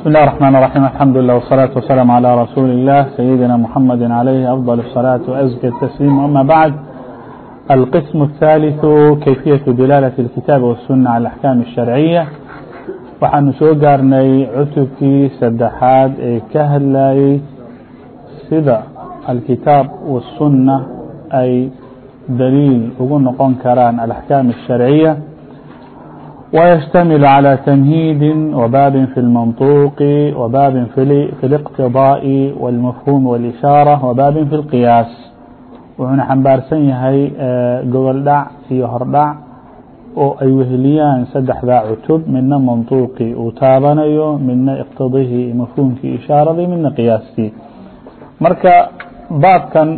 بسم الله الرحمن الرحيم الحمد لله والصلاة والسلام على رسول الله سيدنا محمد عليه أفضل الصلاة وأزكى التسليم أما بعد القسم الثالث كيفية دلالة الكتاب والسنة على الأحكام الشرعية waxaanu soo gaarnay سدحاد saddexaad ee الكتاب والسنة أي دليل wasunna ay daliil ugu noqon ويشتمل على تمهيد وباب في المنطوق وباب في الاقتضاء والمفهوم والإشارة وباب في القياس. wuxuuna xambaarsan yahay gobol dhac iyo hordhac oo ay weheliyaan saddexdaa cutub midna mantuuqii uu taabanayo midna iqtidihii mafhuumkii ishaaradii midna qiyaastii marka baabkan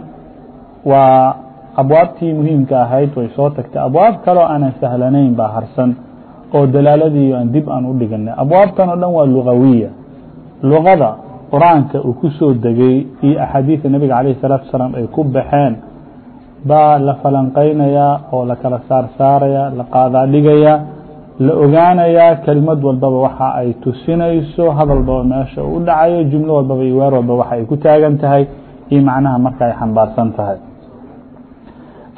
waa abwaabtii muhiimka ahayd way soo tagtay abwaab kaloo aanan sahlanayn baa harsan oo dalaaladii aan dib aan u dhiganay abwaabtan oo dhan waa lugawiya. Luqada qur'aanka uu ku soo degay iyo axaadiida nebiga calayh الsalatu wasalaam ay ku baxeen baa la falanqaynayaa oo la kala saar saaraya la qaadaa dhigaya la ogaanayaa kelimad walbaba waxa ay tusinayso hadal meesha uu dhacayo jumlo walbaba iyo weer walba waxa ay ku taagan tahay iyo macnaha marka ay xambaarsan tahay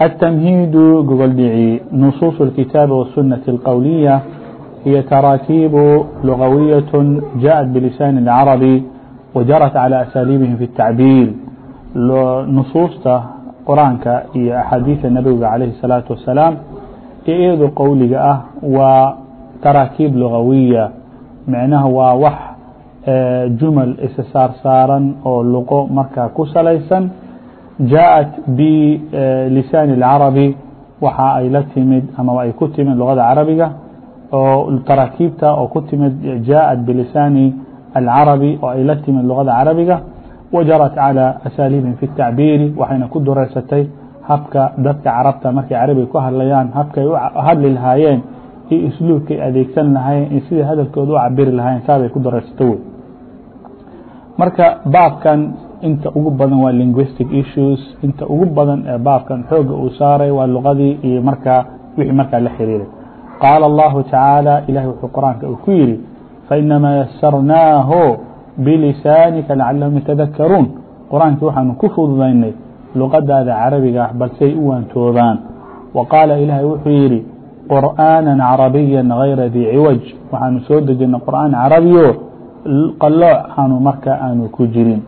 التمهيد قبل دعي نصوص الكتاب والسنة القولية هي تراكيب لغوية جاءت بلسان العربي وجرت على أساليبهم في التعبيل نصوصته quraanka iyo axaadiida nabiga عalaيه الsalaaةu wasalaaم ee iyadoo qowliga ah waa taraakiib lugawiya micnaha waa wax jumal isa saarsaaran oo luqo markaa ku salaysan jaaءت بلسان العربي waxa ay la timid ama ay ku timid luغada carabiga oo taraakiibta oo ku timid jaaءت بلسان العربي oo ay la timid luغada carabiga وجرت على أساaليبهم في التعبير waxayna ku dureysatay habka dadka carabta markay carabiga ku hadlayaan habkay u hadli lahaayeen iyo اسluubkay adeegsan lahaayeen iyo sidai hadalkooda u cabiri lahayen saabay ku dureysata wey marka baabkan inta ugu badan waa linguistic issues. Inta ugu badan ee baabkan xooga uu saaray waa luqadii iyo markaa wixii markaa la xiriiray qaala اllahu tacaala ilahay wuxuu quraanka uu ku yidhi fainamaa yasarnaahu bilisaanika lacalahum yatadakaruun qur'aankii waxaanu ku fududaynay luqadaada carabiga ah balsay u waantoobaan wa qaala ilaahay wuxuu yidhi qur'aana carabiya gayra dii ciwaj. Waxaanu soo dejinay qur'aan carabiyo qalooc aanu marka aanu ku jirin.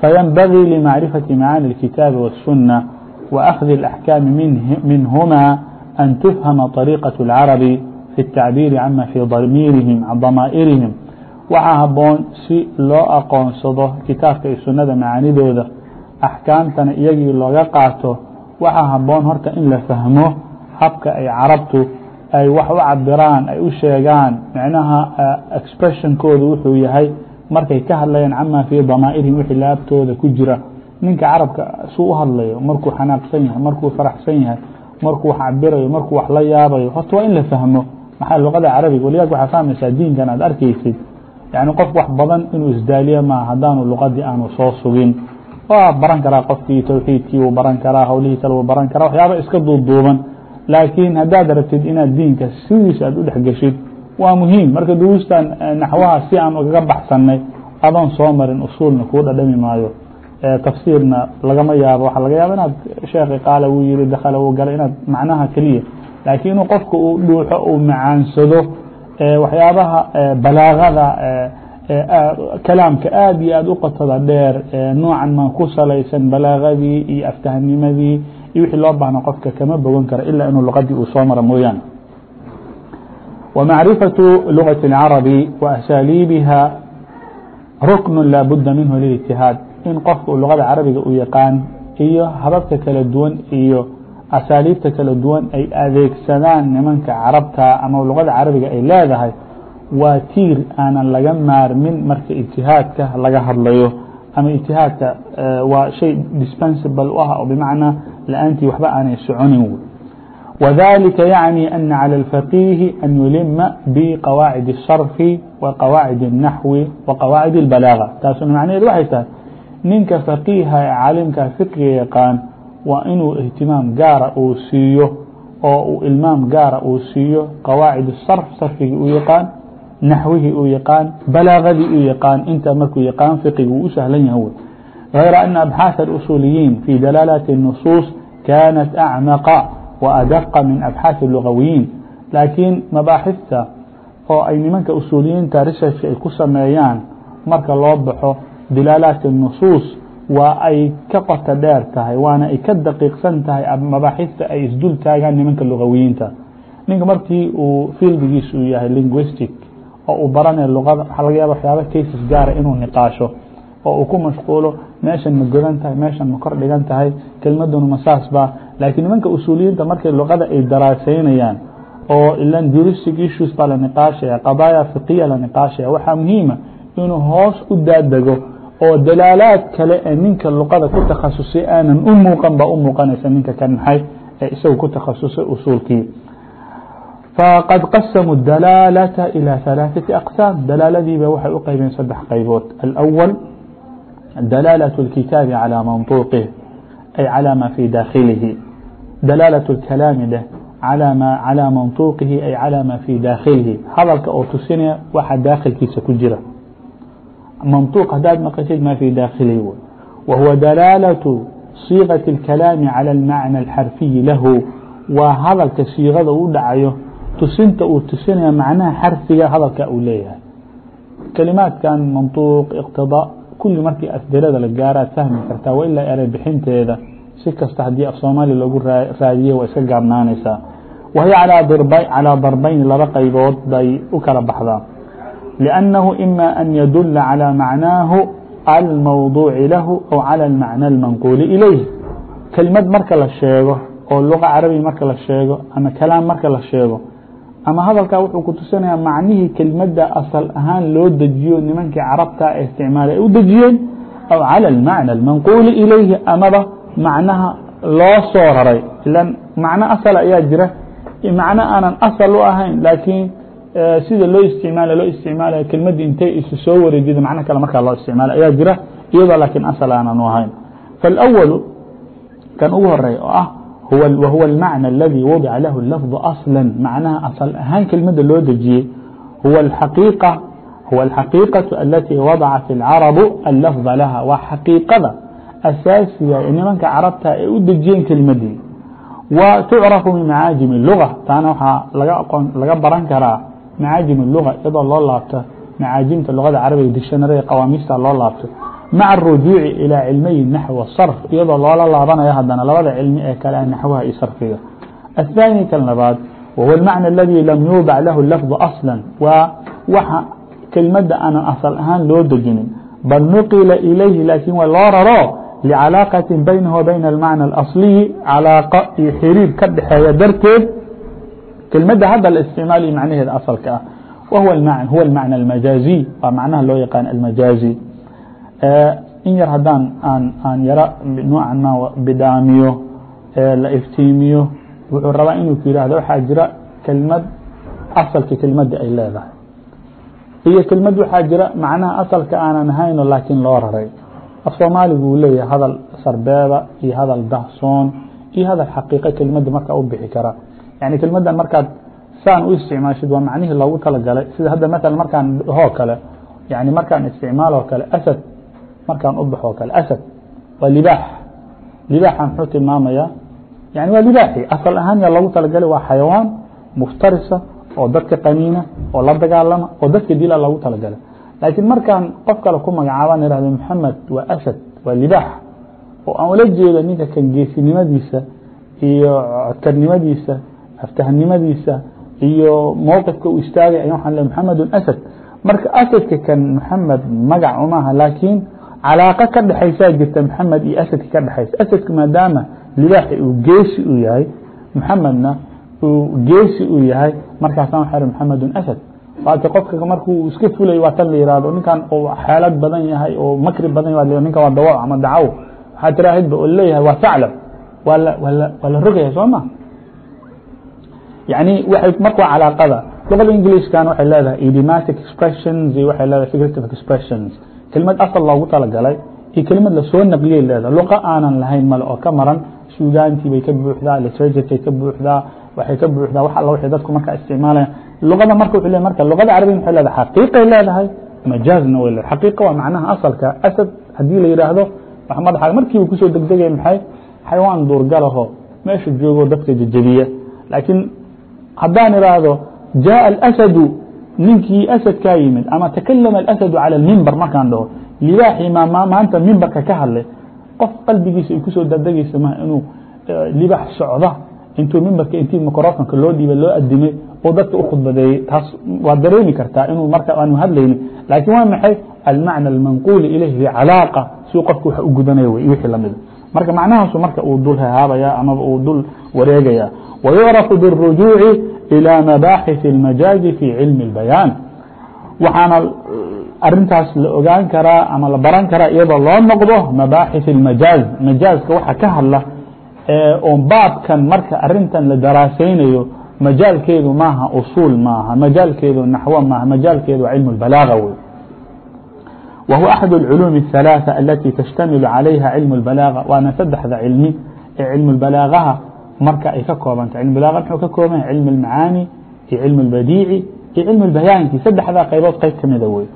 faynbagii limacrifati macaani اlkitaabi wالsunة وأkhdi الأxkaami minhuma an tufhama طariiqaة الcarabi fi الtacbiiri cama fii damaa'irihim waxaa haboon si loo aqoonsado kitaabka iyo sunada macaanidooda axkaamtana iyagii looga qaato waxaa haboon horta in la fahmo habka ay carabtu ay wax u cabiraan ay u sheegaan micnaha expressionkooda wuxuu yahay markay ka hadlayaan cama fii damaa'irihim wixii laabtooda ku jira. Ninka carabka suu u hadlayo markuu xanaaqsan yahay markuu faraxsan yahay markuu wax cabirayo markuu wax la yaabayo horta waa in la fahmo. Maxaa luqada carabiga? Waliyaag waxaa fahmaysaa diinkan aad arkaysid yani qof wax badan inuu isdaaliye maa haddaanu luqadii aanu soo sugin. Waa baran karaa qofkii towxiidkii wuu baran karaa howlihii kale wuu baran karaa waxyaaba iska duuduuban laakiin haddaad rabtid inaad diinka sidiisa aad u dhexgeshid waa muhiim. Marka duruustan naxwaha si aan ugaga baxsanay adoon soo marin usuulna kuu dhadhami maayo. Tafsiirna lagama yaabo. Waxaa laga yaaba inaad sheekhi qaala wuu yihi dakala wuu galay inaad macnaha keliya. Laakiin inuu qofka uu dhuuxo uu macaansado waxyaabaha balaagada kalaamka aad iyo aad u qotada dheer noocan ma ku salaysan balaagadii iyo aftahnimadii iyo wixii loo baahna qofka kama bogan karo ilaa inuu luqadii uu soo maro mooyaane وmacrifaة lugaة الcarabi وأsaaliibiha rukn laa buda minhu lilijtihaad in qofka luqada carabiga u yaqaan iyo hababka kala duwan iyo asaaliibta kala duwan ay adeegsadaan nimanka carabta ama luqada carabiga ay leedahay waa tiir aanan laga maarmin marka ijtihaadka laga hadlayo ama ijtihaadka waa shay dispensable u ah oo bimacnaa la-aantii waxba aanay soconin وذلك يعني أن على الفقيه أن يلم بقواعد الصرف وقواعد النحو وقواعد البلاغة. taas macnaheed waxay tahay ninka faqiiha ee caalimka fiqiga yaqaan waa inuu ihtimaam gaara uu siiyo oo uu ilmaam gaara uu siiyo qawaacid sarf sarfigii uu yaqaan naxwihii uu yaqaan balaagadii uu yaqaan inta markuu yaqaan fiqiga uu u sahlan yahay wey غayra أن أbxaaث الأصuuliyiin fii dalaalati النuصuuص kaanat أcmaqa waadaqa min abxaaثi lugawiyiin laakiin mabaaxifta oo ay nimanka usuuliyiinta research ay ku sameeyaan marka loo baxo dilaalaati الnusuus waa ay ka qoto dheer tahay waana ay ka daqiiqsan tahay mabaaxifta ay isdul taagaan nimanka lugawiyiinta ninka markii uu fieldigiis uu yahay linguistic oo uu baranaya luqada waxaa laga yaaba waxyaaba cases gaara inuu niqaasho oo uu ku mashquulo meeshan ma godan tahay meeshan ma kor dhigan tahay kelmaduna ma saas ba. Laakiin nimanka usuuliyiinta markay luqada ay daraasaynayaan oo ilan juristic issues baa la niqaashaya qabaaya fiqiya la niqaashaya waxaa muhiima inuu hoos u daadego oo dalaalaad kale ee ninka luqada ku takhasusay aanan u muuqan baa u muuqanaysa ninka kan maxay ee isaga ku takhasusay usuulkii. Faqad qasamuu dalaalata ilى ثalaaثati aqsaam. Dalaaladiiba waxay u qaybeen saddex qaybood. Alأwal دلالة الكتاب على منطوقه أي على ما في داخله. دلالة الكلام ده على ما على منطوقه أي على ما في داخله. hadalka oo tusinaya waxa daakilkiisa ku jira منطوq hadaad maqashid ma في dاakhiلhi وهو دلالة صيغة الكلام على المعنى الحرفي له. waa hadalka siiqada u dhacayo tusinta uu tusinaya macnaha xarfiga hadalka uu leeyahay kalimaadkan manطuq اqtضاء kulli markii asdarada la gaara ad fahmi kartaa wa ilaa eray bixinteeda si kasta haddii af soomaali loogu raadiye waa iska gaabnaanaysaa wahiy calىa darbayn laba qaybood bay u kala baxdaa لأnnahu ima an yadula calى macnaahu almawduuci lahu aw calى اlmacna اlmanquuli ilayh kelimad marka la sheego oo luqa carabiga marka la sheego ama kalaam marka la sheego ama hadalkaa wuxuu ku tusinaya macnihii kelmadda asal ahaan loo dejiyo nimankii carabta ee isticmaalay ay u dejiyeen aw calى اlmacna اlmanquuli ilayhi amaba macnaha loo soo raray. Ilan macno asala ayaa jira. Macno aanan asal u ahayn laakiin eh, sida loo isticmaala loo isticmaalaya kelmadda intay isu soo wareejida macno kale markaa loo isticmaala ayaa jira iyadoo laakiin asal aanan u ahayn. Faاlأwalu kan ugu horreeya oo ah هو وهو المعنى الذي وضع له اللفظ أصلا معناها أصل هان كلمة لو دجي هو الحقيقة هو الحقيقة التي وضعت العرب اللفظ لها وحقيقة أساسية إن منك عربتها ودجين كلمة دي وتعرف من معاجم اللغة تانا وحا لغا بران كرا معاجم اللغة إذا الله لابته معاجمة اللغة العربية ديشنري قواميسة الله لابته مع الرجوع إلى علمي النحو والصرف. iyadoo loola laabanayo hadana labada cilmi ee kale naحwaha i sarfiga الثاني kan labaad وهو المعنى الذي لم يوضع له اللفظ أصلا waa waxa kelmada aan asل ahaan loo dejinin bal نuqila إليhi laakiin waa loo raro لcalaaqaة بينه وبين المعنى الأصلي calaaqo iyo xiriir ka dhexeeya darteed kelmada hadda la اsticmaaliyo macnaheeda asalka ah wهuwa هو المعنى المajاaزي waa macnaha loo yaqaan المajاaزي in yar haddaan aan yaro noocan ma bidaamiyo la iftiimiyo wuxuu rabaa inuu ku yihahdo waxaa jira kelmad asalka kelmadda ay leedahay. Iyo kelmad waxaa jira macnaha asalka aanan ahayno laakiin loo raray. Af soomaaligu uu leeyahay hadal sarbeeba iyo hadal dahsoon iyo hadal xaqiiqo kelmadda markaa u bixi kara. Yani kelmaddan markaad saan u isticmaashid waa macnihii loogu talagalay. Sida hadda maala markaan dhahoo kale yani markaan isticmaaloo kale asad markaan u baxoo kale. Asad waa libaax. Libaaxa muxuu tilmaamayaa yani waa libaaxi. Asal ahaan yaa loogu talagalay waa xayawaan muftarisa oo dadka qaniina oo la dagaalama oo dadka dila loogu talagalay. Laakiin markaan qof kale ku magacaabaan ihahdo maxamed waa asad waa libaax. Oo aan ula jeedo ninka kan geesinimadiisa iyo codkarnimadiisa aftahnimadiisa iyo mowqifka uu istaagay aya waxaan le maxamedun asad. Marka asadka kan maxamed magac umaha laakiin calaaqo ka dhexaysaa jirta maxamed iyo asadka ka dhexaysa asadka maadaama libaaxi uu geesi u yahay maxamedna uu geesi u yahay markaasaan waxa maxamedun asad. Waata qofka markuu iska fulay waa tan la yihahdo ninkan xeelad badan yahay oo makri badan yahay ninkan waa dawac ama dacaw. Waxaa tiraahidba oo leeyahay waa saclab waa waa la rogaya soo ma? Yani waxay marka waa calaaqada luqada englishkan waxay leedahay idiomatic expressions iyo waxay leedahay figurative expressions kelimad asal loogu talagalay iyo kelimad la soo naqliyay leedahay luqa aanan lahayn male oo ka maran suugaantii bay ka buuxdaa literaturkay ka buuxdaa waxay ka buuxdaa wax alla waxay dadku markaa isticmaalayaan luqada marka wuxuu le marka luqada carabiga waxay leedahay xaqiiqay leedahay majaazna way leedahay xaqiiqa waa macnaha asalka asad haddii la yidhaahdo wax madaxa markiiba ku soo degdegaya maxay xayawaan duurgalaho meesha joogo dadka jejebiya laakiin haddaan idhaahdo jaaءa alasadu ninkii asadkaa yimid ama takalama alasadu calى اlmimbar markaan dhaho libaaxii maanta mimbarka ka hadlay qof qalbigiisa ay kusoo dadegaysa ma inuu libaax socda intuu mimbarka intii microfonka loo dhiibay loo adimay oo dadka u khudbadeeyey taas waad dareemi kartaa inuu marka aanu hadlayni laakiin waa maxay almacna almanquuli ilayh bicalaaqa siuu qofku wax u gudanaya wey wixii lamida marka macnahaasu marka uu dul hahaabaya amaba uu dul wareegaya wayucrafu biالrujuuci إلى مباحث المajاaز في علم البيان. waxaana arintaas la ogaan karaa ama la baran karaa iyadoo loo noqdo مabاحث المajاaز majاaزka waxa ka hadla oon baabkan marka arintan la daraasaynayo majaalkeedu maaha usuul maaha majaalkeedu naxwo maaha majaalkeedu waa cilm wey وهو أحد العلوم الثaلاثة التي تشتamiل عalayha cilم الbalaaغة waana sadexda cilmi ee cilm الbalaaغaha marka ay ka koobanta ilm bala mxuu ka kooban yahay cilm اmacaani iyo cilm اbadiici iyo cilm اbayaanki saddexdaa qaybood qayb kamida wey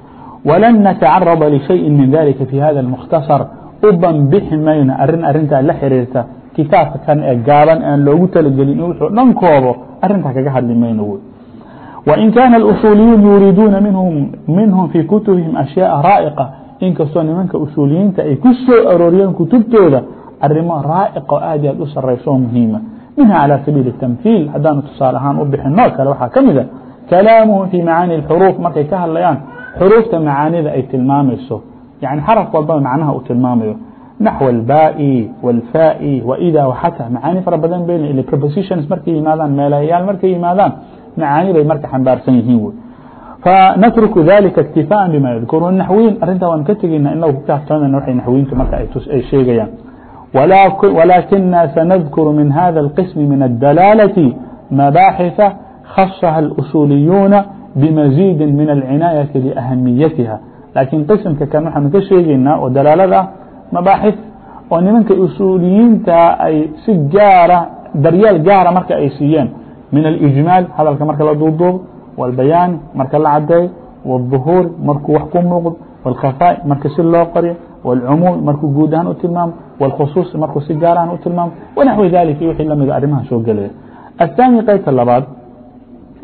walan natacaraba lشhayi min dalika fi hada اmukhtaصar u banbixi mayno arrin arintaa la xiriirta kitaabka ee gaaban aan loogu talagelin wuxuu dhan koobo arintaa kaga hadli mayno wey wain kaana اusuuliyuun yuriiduuna minhum fi kutubihim ashyaءa raa'iqa inkastoo nimanka usuuliyiinta ay ku soo arooriyeen kutubtooda arimo raa'iqo aad i aad u sarayso muhiima minha calى sabiil الtamhiil haddaanu tusaale ahaan u bixinoo kale waxaa ka mida kalaamuhu fii macaani اxuruuf markay ka hadlayaan xuruufta macaanida ay tilmaamayso yani xaraf walbaba macnaha uu tilmaamayo naxو اlbaai wاlfaai wida waxata macaani fara badan bay ile propositions markay yimaadaan meelayaal markay yimaadaan macaani bay marka xambaarsan yihiin wy fanatruku dalika اktifaaءa bima yadkuruun naxwiin arrintaa waanu ka tegeyna in kukaaftoonana waxay naxwiintu marka ay sheegayaan ولكننا سنذكر من هذا القسم من الدلالة مباحث خصها الأصوليون بمزيد من العناية لأهميتها. لكن قسمka kn waxaan ka sheegaynaa oo dalaalada mabaaxif oo nimanka usuuliyiinta ay si gaara daryeel gaara marka ay siiyeen min اlijmaal hadalka marka la duuduubo wاlbayaan marka la cadeeyo wالظuhuur markuu wax ku muuqdo والkفاء mark si loo qoryo والcmuم markuu guud ahaan u tilmaamo والkhuصuص markuu si gaar ahan u tilmaamo وnaحو ذalika wixii lamida arrimaha soo gelaya الثاني qaybta labaad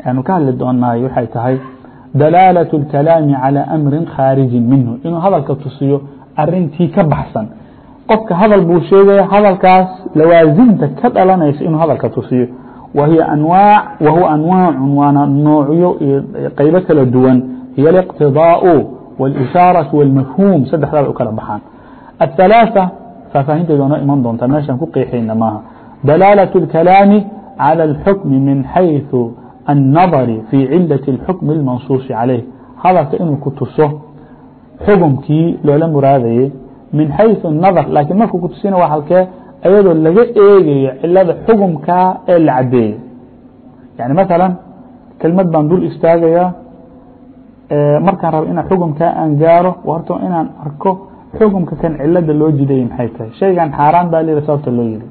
aanu ka hadli doonaay waxay tahay dalاalaة الكalاami عalى أmri khاariجi minhu inuu hadalka tusiyo arintii ka baxsan qofka hadal buu sheegaya hadalkaas lawaasimta ka dhalanaysa inuu hadalka tusiyo wahiya anwaac wahuwa anwaac waana noocyo iyo qaybo kala duwan hiy الاqtiضاء والإشاaraة والmafhuum saddexdaaba u kala baxaan الثaلaaثة faahfaahinteedu noo iman doonta meeshan ku qeexayna maaha dalaaلaة الكalaami عalى الxukmi min حayثu الnadari fii cilaة الxukmi الmansuuصi عalayh hadalka inuu ku tuso xukumkii loola muraadayey min xayثu الnadar laakiin markuu ku tusina waa halkee ayadoo laga eegayo cilada xukumka ee la cadeeyey yaعni maثalا kelmad baan dul istaagayaa markaan rab inaa xukumkaa aan gaaro horto inaan arko xukumka kan cilada loo jiday maxay tahay? Shaygan xaaraan baa lii sababta loo yiri.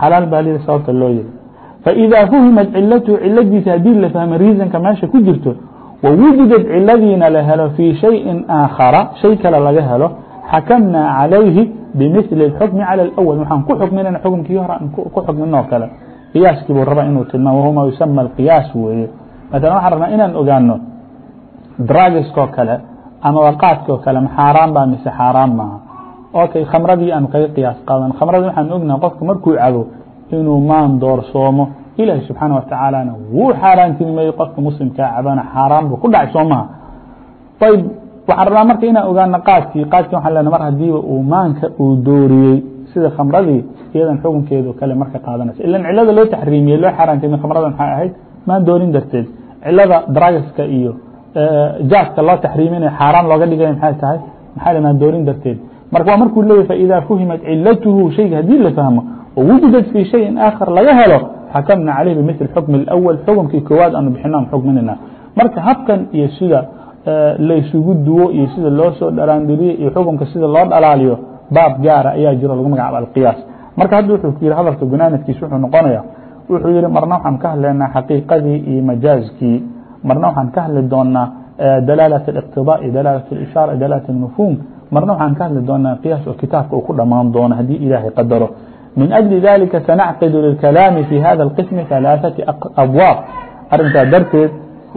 Xalaal baa lii sababta loo yiri. Faidaa fuhimat cilatu ciladiisa haddii la fahmo reasonka meesha ku jirto wawujidad ciladiina la helo fii shayin aakhara shay kale laga helo xakamnaa calayhi bimili اxukmi calى اlأwl waxaan ku xukminana xukumkii hore aan ku xukminoo kale. Qiyaaskii buu rabaa inuu tilmaam wahuma yusama alqiyaas weeye. Maala waxaan rabnaa inaan ogaano dragiskoo kale ama waqaadkoo kale ma xaaraan baa mise xaaraan maaha. Okay khamradii aanu kaga qiyaas qaadan. Khamradii waxaan ognaha qofka markuu cabo inuu maan doorsoomo ilaahi subxaana watacaalana wuu xaaraantinimeeyey qofka muslimkaa cabana xaaraan buu ku dhacay soo ayb waxaan rabnaa marka inaan ogaano qaadkii qaadkii waxaan lena mar hadiiba uu maanka uu dooriyey sida khamradii iyadan xukunkeedu kale marka qaadanaysa ilan cilada loo taxriimiyey loo xaaraantimey khamrada maxay ahayd? Maan doorin darteed. Cilada dragaska iyo jaaska loo taxriiminay xaaraan looga dhigay maxay tahay maxaa maa doorin darteed marka waa markuu leeyahy faإida fuhimat cilatuhu shayga haddii la fahmo wوjidad fii shayin aakhar laga helo xakamna calيh bmil xukm اأwl xukunkii koowaad aanu bixino aan marka habkan iyo sida laysugu duwo iyo sida loo soo dharaandiriyo iyo xukunka sida loo dhalaaliyo baab gaara ayaa jiro lagu magacaabo alqiyaas marka hadda wuxuu yihi hadalka gunaanadkiis wuxuu noqonaya wuxuu yihi marna waxaan ka hadlaynaa xaqiiqadii iyo majaazkii marna waxaan ka hadli doonaa dalaalة ااqtidاء dalaalة اishاarة dalaalة الmfhum marna waxaan ka hadli doonaa qiyaas oo kitaabka uu ku dhamaan doono haddii ilaahay qadaro. Min أجli dalika sanacqid lilkalaami fi hada اlqismi ثaلaaثaةi abwaab. Arintaa darteed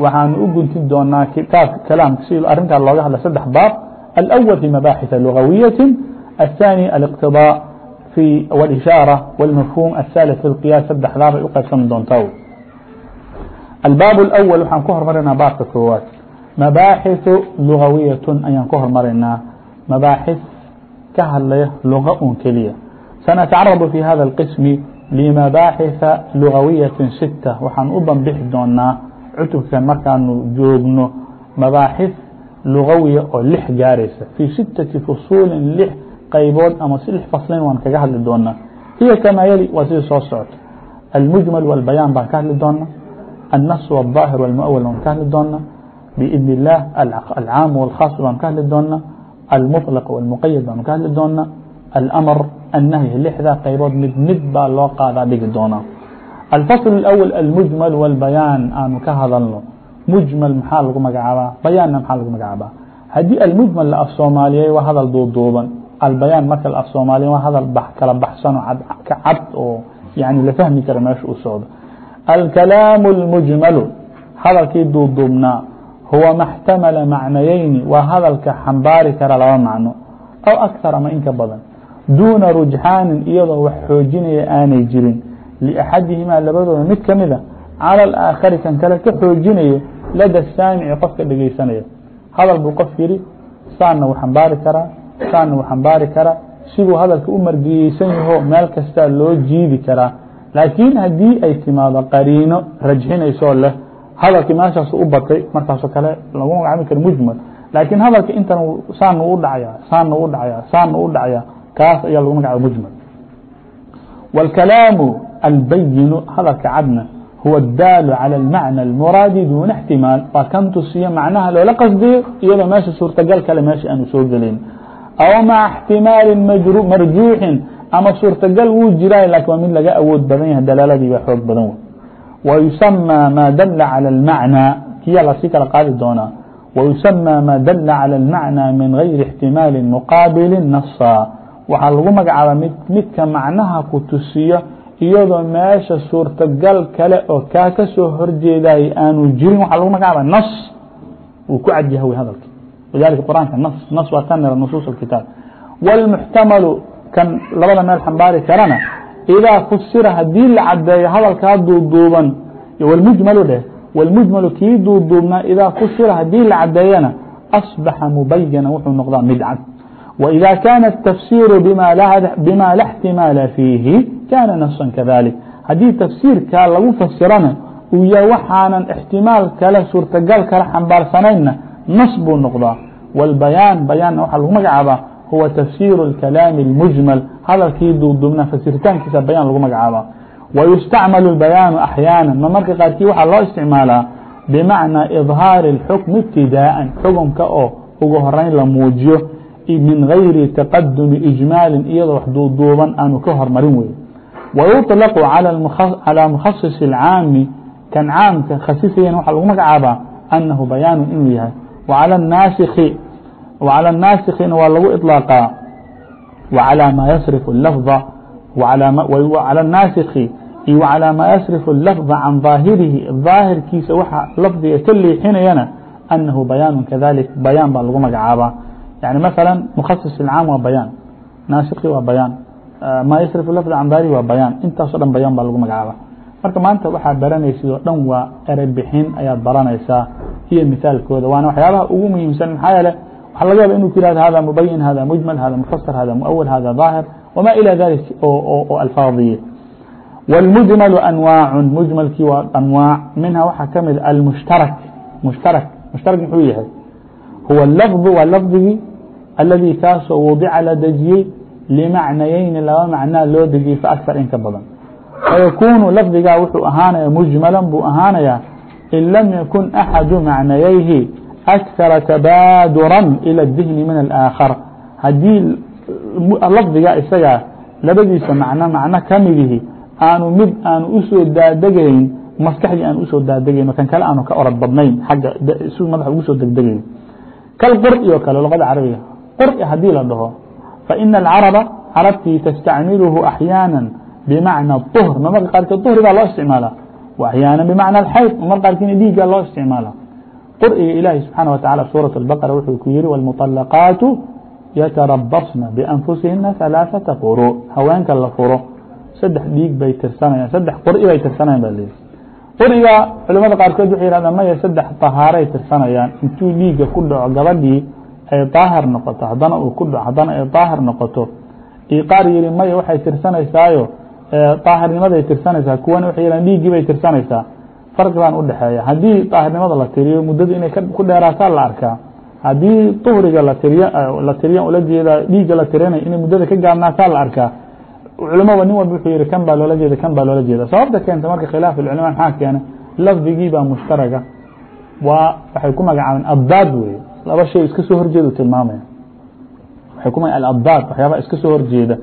waxaanu u guntin doonaa kitaabka kalaamka si arintaa looga hadla saddex baab. Alأwl fi mabaaxiث lugawiyaةi الثaanي الاqtidاء fi اlishاarة واlmafhum الثaaliث fi اlqiyaas saddexdaa bay u qaybsami doontaa. الباب الأول وxaan ku hormarinaa baabka koowaad مabاaxiثu luغawiyaة ayaan ka hormaraynaa مabاaxiث ka hadlaya luغa un keliya sanتacaraب في hada الqسم لمabاaxiثa luغawiyaة sitة waxaan u banbixi doonaa cutubkan markaanu joogno مabaaxiث luغawiya oo lix gaaraysa في siتaةi فصuuli lix qaybood ama lix faslayn waan kaga hadli doonaa hiy kama yali waa sidii soo socto الmجmل والbayaan baan ka hadli doonaa النص والظاهر والمؤول waan ka hadli doona بإذن الله الcاam والخاص baan ka hadli doona المطلق والمqyd baan ka hadli doona الأmر النhy لxda qaybood mid mid baa loo qaadaa dhigi doona الفصل الأول المجمل والبيان aanu ka hadalno مجmل maxaa lagu magacaabaa bayaanna maxaa lagu magacaabaa haddii almujmal la af soomaaliyey waa hadal duuduuban albayaan marka la af soomaaliya waa hadal kala baxsano cadcad oo yani la fahmi kara meesha u socdo alkalaamu اlmujmalu hadalkii duuduubnaa huwa maxtamala macnayeyni waa hadalka xambaari kara laba macno aw akar ama inka badan duuna rujxaanin iyadoo wax xoojinaya aanay jirin liaxadihimaa labadooda mid ka mida calى اaakhari kan kale ka xoojinayo lada saamici qofka dhegeysanaya hadal buu qof yidhi saanna wuu xambaari karaa saanna wuu xambaari karaa siduu hadalka u margiyeysan yaho meel kastaa loo jiidi karaa laakiin haddii ay timaado qariino rajxinaysoo leh hadalkii meeshaas u batay markaasoo kale lagu magacaabi karo mujmal laakiin hadalka intan saana u dhacaya saana u dhacaya saana u dhacaya kaas ayaa lagu magacaba mujmal wاlkalaamu albayinu hadalka cadna huwa اdaal calى اlmacnى اlmuraadi duuna اxtimaal waa kan tusiya macnaha loola qasdiyo iyadoo meesha suurtagal kale meesha aanu soo gelin aw maca اxtimaali marjuuxin ama suurtagal wuu jiraa lakin waa mid laga awood badan yahay dalaaladii baa xoog badan wey wayusamى ma dala calى اlmacnى kiya lasii kala qaadi doonaa wayusamى ma dala calى اlmacnى min gayri اxtimaali muqaabili nasa waxaa lagu magacaabaa mid midka macnaha ku tusiyo iyadoo meesha suurtagal kale oo kaa ka soo horjeeday aanu jirin waxaa lagu magacaaba nas uu ku cadyaha wy hadalki walidalika quraanka nas nas waa ka nira nusuus اkitaab wاlmuxtamalu kan labada meel xambaari karana idaa fusira haddii la cadeeyo hadalkaa duuduuban wmujmalu dheh wاlmujmalu kii duuduubnaa idaa fusira haddii la cadeeyana asbaxa mubayana wuxuu noqdaa mid cad وإdا kاn التfsيr bma la احtimaala فيihi kana نfسا kaذalik haddii tafsiirkaa lagu fasirana uu ya waxaanan اxtimaal kale suurtagal kale xambaarsanaynna nas buu noqdaa. Wاlbayaan bayaanna waxaa lagu magacaabaa huwa تfsيr الكلام المجmل hadalkii duudubna fasiritaankiisa bayan lagu magacaaba ويstacmل البaياaن أحياanا ma marka qaarkii waxaa loo isticmaalaa بmaعنى إظhاar الxكم ابtidاءa xukunka oo ugu horeyn la muujiyo min غayri تaqadumi إجmاali iyadoo wax duuduuban aanu ka hormarin wey ويطلق عalى مkhaصiص الcاami kan caamka khasisayan waxa lagu magacaabaa أnahu bayاan inuu yahay وعalى الناasikhi الناasikina waa lagu iطلاaqaa وعalى ma yصرف اللفظ وعalى الناaسki iyo وعalى ma yصرف اللفظ can ظاahirihi ظاahirkiisa waxa lafdiga ka leexinayana أnahu bayaan kadalik bayaan baa lagu magacaabaa يعني مثلا مkصص الcاam waa bayاn naasiki waa bayاn ma ysرف لفظ can ظاhirihi waa bayاn intaaso dhan bayاn baa lagu magacaaba marka maanta waxaad baranaysid oo dhan waa ere bixin ayaad baranaysaa iyo mithaalkooda waana waxyaabaha ugu muhiimsan maxaa yeele wa laga yaaba inu ihahd hada mubayin hada mujmل hada mufasir hada muawل hada ظaahir wma ilى dalik oo alfaadiye wاlmujml anwaac mujmalkii waa anwaac. Minha waxaa ka mid ah almushtarak mushtarak mushtarak muxuu yahay? Huwa lafd waa lafdigii aladii kaasoo wadica la dejiyey limacnayeyni laba macnaa loo dejiyey faakar in ka badan. Fayakuunu lafdigaa wuxuu ahaanaya mujmalan buu ahaanayaa in lam yakun axadu macnayeyhi أكثر تباadرا إلى الذهن miن الآkخر hadيi lفdiga isagaa labadiisa mعن mعno kamidihi aanu mid aanu u soo daadgayn maskaxdii aan u soo daadgayn kn kale aanu ka orad badnayn agga si madax ugu soo degdegayn kal qr'i oo kale lغada carabiga qr'i haddii la dhaho فإن الcaرaبa carabtii تstacmilhu أحياaنا بmaعنى الطهر marka qaarkeed طhri baa loo اsتicmaala وأحyاaنا بmaعنى الxayd mar qaarkiina dhiigaa loo اsتicmaala qur'iga ilaahi subxaana wa tacala suuraة الbaqara wuxuu ku yihi wاlmuطalaqaatu yatarabasna bianfusihina ثalaaثaةa quru haweenka la furo saddex dhiig bay tirsanayaan saddex qur'i bay tirsanayan ba leeyihi quriga culimada qaarkood waxay yihahdaan maya saddex طahaaray tirsanayaan intuu dhiigga ku dhaco gabadhii ay daahir noqoto haddana uu ku dhaco haddana ay daahir noqoto iyo qaar yihi maya waxay tirsanaysaayo daahirnimaday tirsanaysaa kuwana waxay yihahan dhiiggii bay tirsanaysaa farqi baan udhexeeya haddii daahirnimada la tiriyo muddada inay ku dheeraataa la arkaa. Haddii duhriga la tiriya eh, ula jeeda dhiigga la tirinay inay muddada ka gaabnaataa la arkaa. Culmaba nin walba wuxuu yihi kan baa loola jeeda kan baa loola jeeda sababta keenta marka khilaaf اclma maxaa keenay lafdigii baa mushtaraga. Waa waxay ku magacaabeen abdaad wey laba shay iska soo horjeedu tilmaamaya. Waay ku abdaad waxyaaba iska soo horjeeda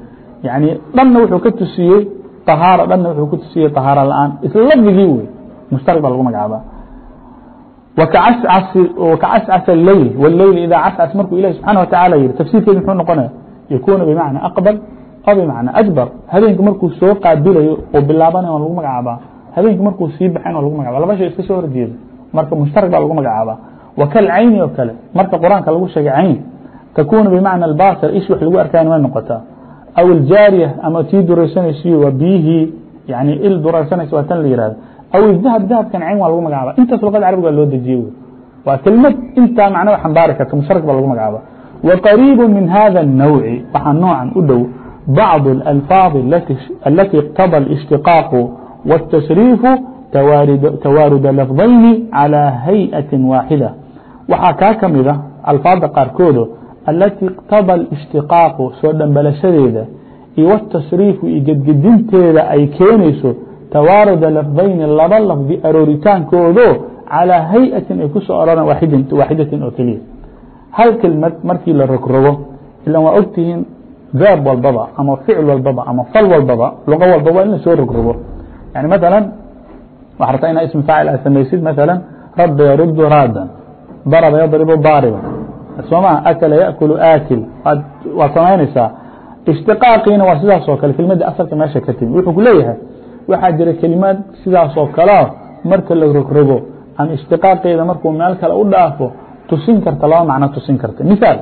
yani dhanna wuxuu ka tusiyey طahaara dhanna wuxuu ka tusiyey طahaara la'aan. Islafdigii wey mشhtaرك ba lgu magacaaba وkcسcس الleyل lagu sheegay aw dahab dahabkan cayn waa lagu magacaaba intaas luqada carabiga waa loo dejiye waa kelmad intaa macnaha xambaari karta musharak baa lagu magacaaba waqariibu min hada الnawci waxaa noocan u dhow bacdu اlalfaadi alati iqtada اlاshtiqaaqu wاtashriifu twaaruda lafdayni calى hayئati waaxida waxaa kaa ka mida alfaada qaarkooda alati iqtada اlاshtiqaaqu soo dhambalashadeeda iyo wاtashriifu iyo gedgedinteeda ay keenayso twaaruda lafdayni laba lafdi arooritaankoodo calىa hay'atin ay ku soo ororaan waaxidatin oo keliya. Hal kelmad markii la rogrogo ilan waa ogtihiin verb walbaba ama ficil walbaba ama fal walbaba luqo walbaba in la soo rogrogo. Yani maala waxaa rabtaa inaa ismi faacil aad samaysid maala rada yarudu raadan daraba yadribu daariba soo akala yaأkulu aakil. Waad samaynaysaa ishtiqaaqiina waa sidaas oo kale kelmadda asalka meesha ka timi wuxuu ku waxaa jira kelimaad sidaasoo kaleo ah marka la rogrogo. Ama ishtiqaaqeeda markuu meel kale u dhaafo tusin karta laba macno tusin karta. Miثaal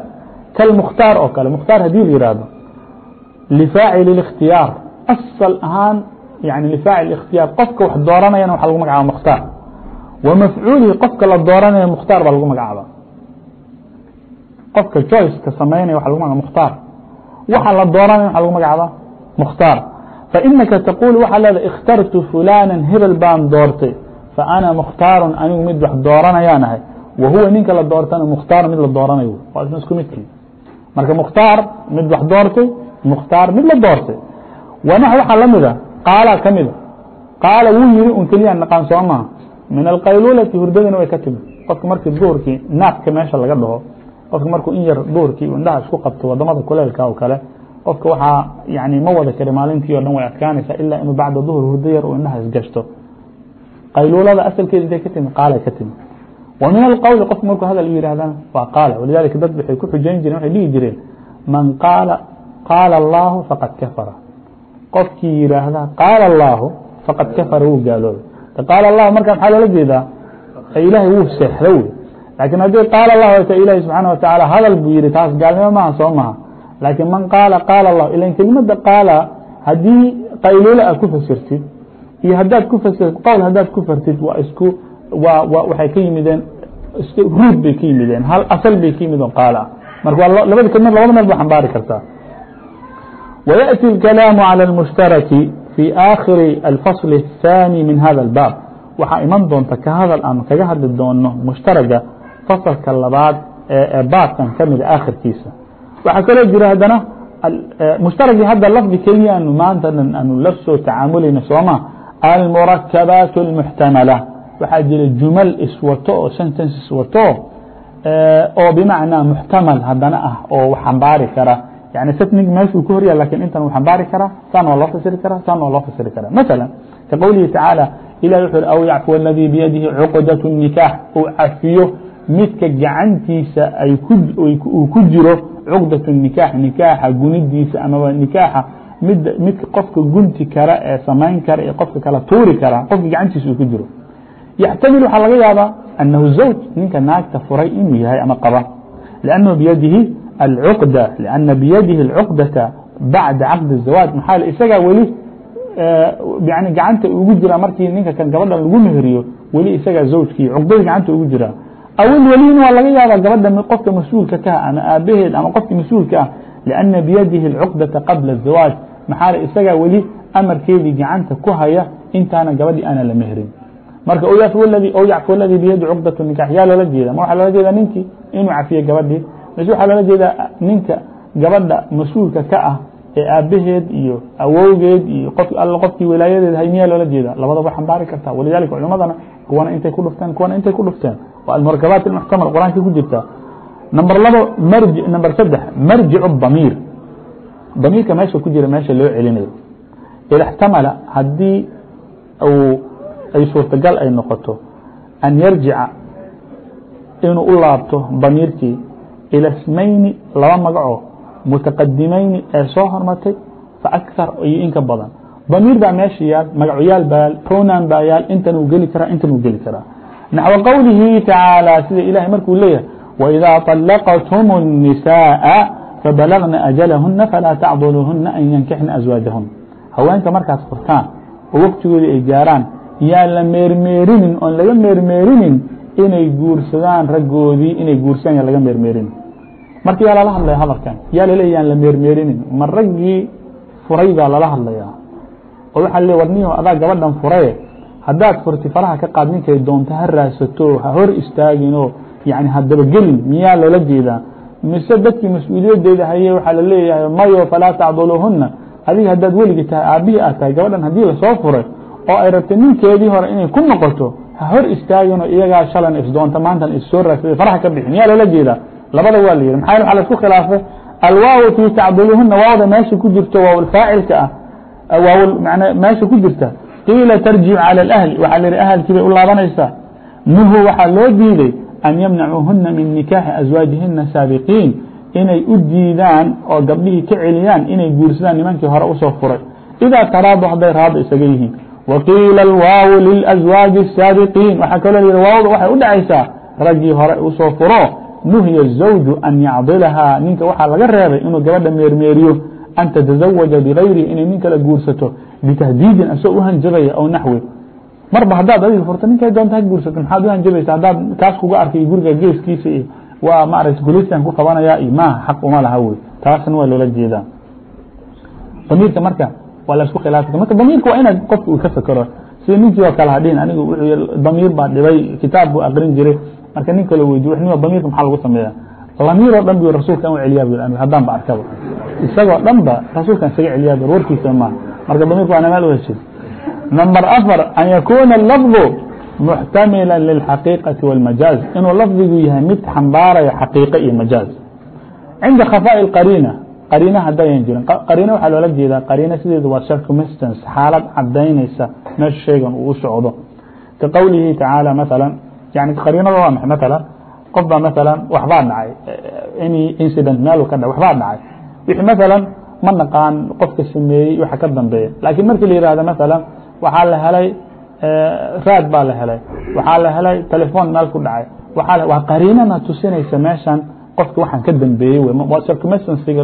kalmukhtaar oo kale. Mukhtaar haddii la yihahdo lifaacil ااkhtiyaar asal ahaan yani lifaacil اkhtiyaar qofka wax dooranayana waxa lagu magacaaba mukhtaar. Wa mafcuulihi qofka la dooranaya mukhtaar baa lagu magacaaba qofka joyceka samaynaya waa lagu magaaba mukhtaar. Waxa la dooranaya waxa lagu magacaaba mukhtaar fainaka taqul waxaa leeda اkhtartu fulana hebel baan doortay faana mukhtaaru anigu mid wax dooranayaan ahay. Wa huwa ninka la doortana mukhtaar mid la dooranayo. Waa isna isku midkii marka mukhtaar mid wax doortay mukhtaar mid la doortay. Waxaa la mida qaala ka mida. Qaala wuu yiri un keliya naqaan soo maha min alqaylulati hurdadina way ka timid. Qofka markii duhurkii naafka meesha laga dhaho qofka markuu in yar duhurkii indhaha isku qabto waddamada kuleelka oo kale qofka waxaa yani ma wada kari maalintii o dhan way adkaanaysaa ilaa inuu bacda duhur hurdo yar uu indhaha isgashto. Qaylulada asalkeeda intay ka timi qaalay ka timi wa min alqowli qofku markuu hadal yihahdana waa qaala walidalika dad waxay ku xujayn jireen waxay dhihi jireen man qaala qaala allaahu faqad kafara. Qofkii yihaahda qaala allaahu faqad kafara wuu gaaloobay. Qaala allahu markaa maxaa loola jeedaa ilaahay wuu seexda wey. Laakiin haddii qaala allahu ta ilahi subxaana watacaala hadal buu yihi taas gaalnimo maaha soo maha laakiin man qaala qaala اllah ilan kelmada qaala haddii qayluula aad ku fasirtid iyo hadaad ku fasirtid qowl hadaad ku fartid waa isku wa waxay ka yimideen ruud bay ka yimideen. Hal asal bay ka yimideen qaala. Marka waa labada kelmad labada meel xambaari kartaa. ويأتي الكلام على المشترك في آkخhiر الفصل الثاني من hذا الباب waxaa iman doonta ka hadل ama kaga hadli doono مشhtaرga فصلka labaad ee baabkan ka mida ah akhirkiisa waxaa kaloo jira haddana muشhtaragii hadda lafdi keliya anu maanta aanu la soo tacaamulayna sooma almurakabaaت الmuxtamala waxaa jira jumal iswato oo sentence iswato oo bimacnaa muxtamal haddana ah oo xambaari kara yani setnig meeshuu ku horyaa lakin intan uu xambaari karaa saan waa loo fasiri karaa saan waa loo fasiri karaa maala ka qowlihi tacaala ilahi wuxu uri aw yacfu aladii biyadihi cuqdaة الnikaax uu cafiyo midka gacantiisa uu ku jiro cugdaة النikاح nikaaxa gunidiisa amaba nikaaxa mid qofka gunti kara ee samayn kara ee qofka kala tuuri kara qofka gacantiisa uu ku jiro. Yxtamil waxaa laga yaabaa أnahu zawj ninka naagta furay inuu yahay ama qaba. لأnhu byadihi الcqda لأna byadihi الcuqdaةa bacda caqdi الزawاaج maxaa isagaa weli gacanta ugu jira markii ninka kan gabadhan lagu meheriyo weli isagaa zawjkii cuqdada gacanta ugu jira awil welina waa laga yaaba gabadha qofka mas-uulka ka ama aabaheed ama qofki mas-uulka ah لأna biyadihi الcqdaةa qabla الزawاج maxaa isagaa weli amarkeedii gacanta ku haya intaana gabadhii aana la mehrin marka yacfu ladii biyadi cuqdaة nikax yaa loola jeeda ma waxaa loola jeeda ninkii inuu cafiye gabadhii mise waxaa loola jeeda ninka gabadha mas-uulka ka ah ee aabaheed iyo awowgeed iyo all qofkii wilaayadeed hay miyaa loola jeeda labadaba xambaari karta walidalika culimadana kuwana intay ku dhufteen kuwana intay ku dhufteen waa almurakabaat اmuxtamal qur-aankii ku jirta number labo mrj number saddex marjicu damiir damiirka meesha ku jira meesha loo celinayo ida اxtamala haddii ay suurtagal ay noqoto an yarjica inuu u laabto damiirkii ilى smayni laba magaco mutaqadimayni ee soo hormartay faakar iyo in ka badan damiir baa meesha yaal magacoyaal baa yaal pronan baa yaal intan uu geli karaa intan uu geli karaa naxو qowlihi tacaalى sida ilahay markuu leeyahay وإidaa طلqتm النisاءa fabalغna أجلهuna falaa tacduluhuna an yankixna أزواaجahuna haweenka markaas furtaan oo wktigoodii ay gaaraan yaan la meermeerinin oon laga meermeerinin inay guursadaan raggoodii inay guursadaan yaan laga meermeerinin marka yaa lala hadlaya hadalkan yaa laleeya yaan la meermeerinin ma raggii furay baa lala hadlayaa oo waxaa le warniyo adaa gabadhan furaye haddaad furti faraha ka qaad ninkay doonto ha raasato ha hor istaaginoo yani ha dabagelin miyaa loola jeedaa? Mise dadkii mas'uuliyadeeda haye waxaa la leeyahay mayo falaa tacduluhuna adiga haddaad weligi tahay aabihii aad tahay gabadhan haddii la soo furay oo ay rabtay ninkeedii hore inay ku noqoto ha hor istaaginoo iyagaa shalan isdoonta maantan issoo raagsaday faraha ka bixin miyaa loola jeedaa? Labada waa la yihi maxaa waa la isku khilaafay alwaaw fii tacduluhuna waawda meesha ku jirto waaw faacilka ah waaw meesha ku jirta qiila tarjic calى اأhli waxaa la yihi ahalkii bay u laabanaysaa nuhu waxaa loo diiday an yamnacuuhuna min nikaaxi aswaajihina saabiqiin inay u diidaan oo gabdhihii ka celiyaan inay guursadaan nimankii hore usoo furay idaa taraadu hadday raado isaga yihiin waqiila alwaaw lilaswaaji الsaabiqiin waxaa kaloo yihi waawda waxay u dhacaysaa raggii hore usoo furo nuhiya الزawju an yacdilahaa ninka waxaa laga reebay inuu gabadha meermeeriyo an tataزawaja bigayrihi inay nin kala guursato bitahdiidin asagoo uhanjabaya aw naxwi marba haddaad adiga furto ninkay doonta ha guursato maxaad uhanjabaysa haddaad kaas kuga arkay guriga geeskiisa iyo waa maarata gulistan ku qabanaya iyo maaha xaq uma laha wey taasna waa loola jeedaa damiirka marka waa la isku khilaafi marka damiirka waa inaad qofka uu ka fekero sida ninkii oo kale hadhihin anigu wuxuu damiir baa dhibay kitaab buu aqrin jiray marka nin kala weydiyo wxnima damiirka maxaa lagu sameeya lamiiroo dhan bu rasuulka u celiyaa bu haddaan ba arkaba isagoo dhan ba rasuulkan isaga celiyaa bu warkiisa maaha marka damiirku waa nagaal weheshid number afar an yakuna lafظu muxtamila lilxaqiiqati wاlmajaaz inuu lafdigu yahay mid xambaaraya xaqiiqe iyo majaaz cinda khafaaءi اqariina qariina haddayan jirin. Qariina waxaa loola jeedaa qariina sideedu waa circumistance xaalad cadaynaysa meesha shaygan uu u socdo. Ka qowlihi tacaala maala yani qariinada waa maxay maalan qof baa maalan waxbaa dhacay any incident meel ka dha waxbaa dhacay wixii maalan ma naqaan qofka sameeyey waxa ka dambeeya. Laakiin markii la yihahdo maala waxaa la helay raad baa la helay. Waxaa la helay telefon meel ku dhacay. Waa qariinana tusinaysa meeshan qofka waxaan ka dambeeyey circumstansiga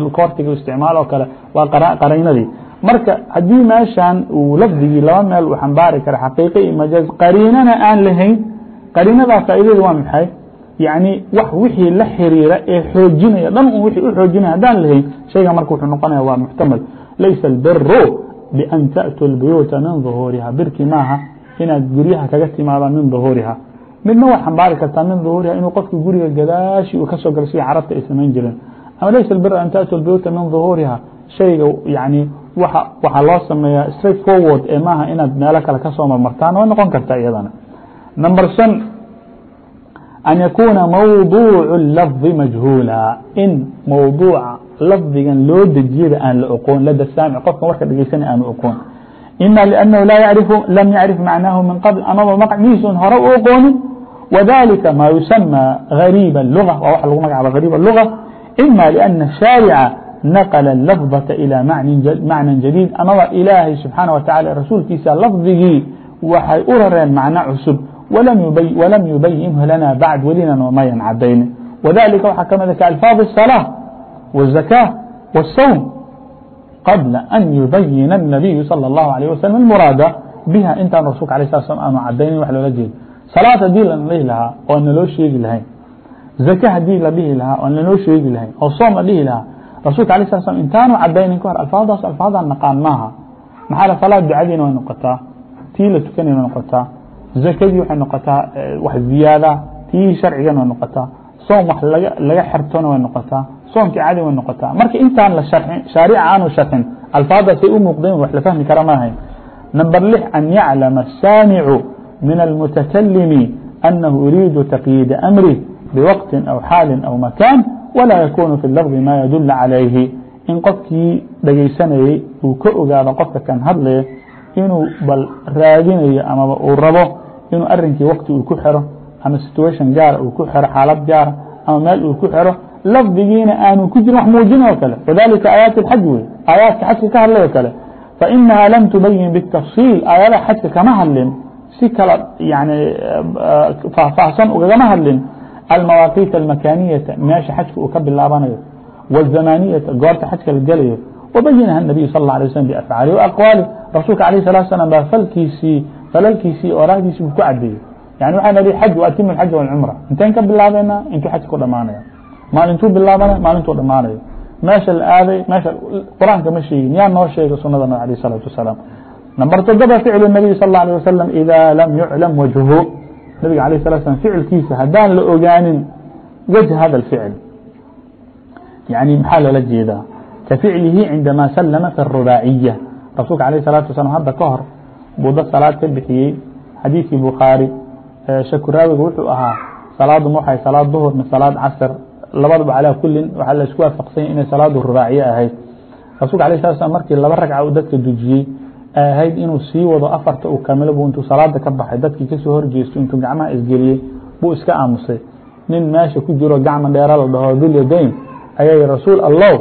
isticmaal oo kale waa qariinadii. Marka haddii meeshan uu lafdigii laba meel uu xambaari kara xaqiiqi iyo majaaz qariinana aan lahayn qariinadaa faa'iidada waa maxay yani wax wixii la xiriira ee xoojinaya dhan un wixii u xoojinaya haddaan lahayn shayga marka wuxuu noqonaya waa muxtamal laysa albiru bian ta'tuu lbuyuuta min duhuuriha birki maaha inaad guryaha kaga timaadaan min duhuuriha midna waa xambaari kartaa min duhuuriha inuu qofki guriga gadaashi uu ka soo galo sida carabta ay samayn jireen. Ama laysa albir an ta'tuu lbuyuuta min duhuuriha shayga yani waxaa loo sameeyaa straight forward ee maaha inaad meelo kale ka soo marmartaan way noqon kartaa iyadana. Number shan أن يkونa موضوع اللفظ مجهولا. in موضوuعa lفdiga loo dejiyada aan la oqoon lda sاamع qofka warka dhegeysanay aan oqoon إmا لأنه lm يعرف معناه miن qبل amaba mgciisun hore u oqoonin وذلiكa ma يسمى غريب اللغة. waa wa lagu magcaaba غريب اللغة. إmا لأن الشhاaرiعa نقل اللفظة إلى معنى جديد. amaba إلaahay سuبحaaنه وتaعالى rasuulkiisa lفdigii waxay u rareen معنo cusب ولم يبينه لنا بعد welina nooma yan cadayni وذaلiكa waxaa ka mid كألفاaظ الصلاة والزaكاة والsوم قبل أن يبين النبي صلى الله عليه وسلم المراadة بها. intaan رasuلka عليه الصل aanu cadaynin wa loola jeedo saلاad haddii la dhihi lahaa oo aan naloo sheegi lahayn زaكة haddii la dhihi lahaa oo aan naloo sheegi lahayn oo soom la dhihi lahaa rasuلka عليه الصل intaanu cadaynin ka hor alفاadaas alفاadan naqaan maaha maxaa صلاad ducadiina way noqotaa tii la tukanayna noqotaa زكdيi way نoqotaa eh, w زiyaada ti شharcigan way noqotaa. Soom w laga xertona way noqotaa. Soomki caadi way noqotaa. Marka intaan شhaaric aanu شharxin alفaadaasay u muuqdeen wa la fahmi kara maahayn نمبر لح أن يعلم الساaمع من المتكلم أنه يريد تقييد أمره بوقت أو xاaل أو مكان ولا يكون في اللفظ mا يduل عليه in qofkii dhegaysanayey uu ka ogaado qofka kan hadlaya inuu bal raadinayo amaba uu rabo inuu arinkii wkti uu ku xero ama situation gaara uu ku xero xaalad gaara ama meel uu ku xero lafdigiina aanu ku jirin wax muujin oo kale. Kadalika aayaat اxaj wey aayaadka xajka ka hadlay oo kale. Fainaha lam tubayin bاtafsiil aayadaha xajka kama hadlin si kala yani eh, faahfaahsan ugagama hadlin. Almawaaqiit almakaniyaةa meesha xajka uu ka bilaabanayo. Wالzamaniyaةa goorta xajka la gelayo. Wabayinaha الnabiyu sal اlه alيه slm bafcaali وaqwaali rasuulka alيه الslat slm baa falkiisii salalkiisii oraahdiisi ku cadeeyey yani waxaa nali xaj waatim اxaj walcumra. Intayn ka bilaabeynaa intuu xajkau dhamaanaya. Maalintuu bilaabana maalintuu dhamaanayo meesha la aaday meesha qur'aanka ma sheegin. Yaa noo sheegay sunada nab alيه الsalaatu wasalaam. Number todoba ficlu الnabiy sal اله alيه wasalam ida lam yuclam wajhu nabiga alيه sala slam ficilkiisa haddaan la ogaanin wajh hada اficil yani maxaa loola jeedaa? Ka ficlihi cindama salama fi الrubaaciya rasuulka alيه الsalatu wasalam hadda ka hor buu dad salaad ka bixiyey. Xadiidkii bukhaari shakuraawiga wuxuu ahaa salaadu waxay salaad duhur mi salaad casr. Labadaba calaa kulin waxaa la isku waafaqsanya inay salaadu rubaaciye ahayd. Rasulka alay slat slam markii laba ragca uu dadka dujiyey ay ahayd inuu sii wado afarta uu kamilo bu intuu salaada ka baxay. Dadkii ka soo horjeesto intuu gacmaha isgeliyey buu iska aamusay. Nin meesha ku jiro gacma dheera la dhaho dulyadayn ayay rasuul allow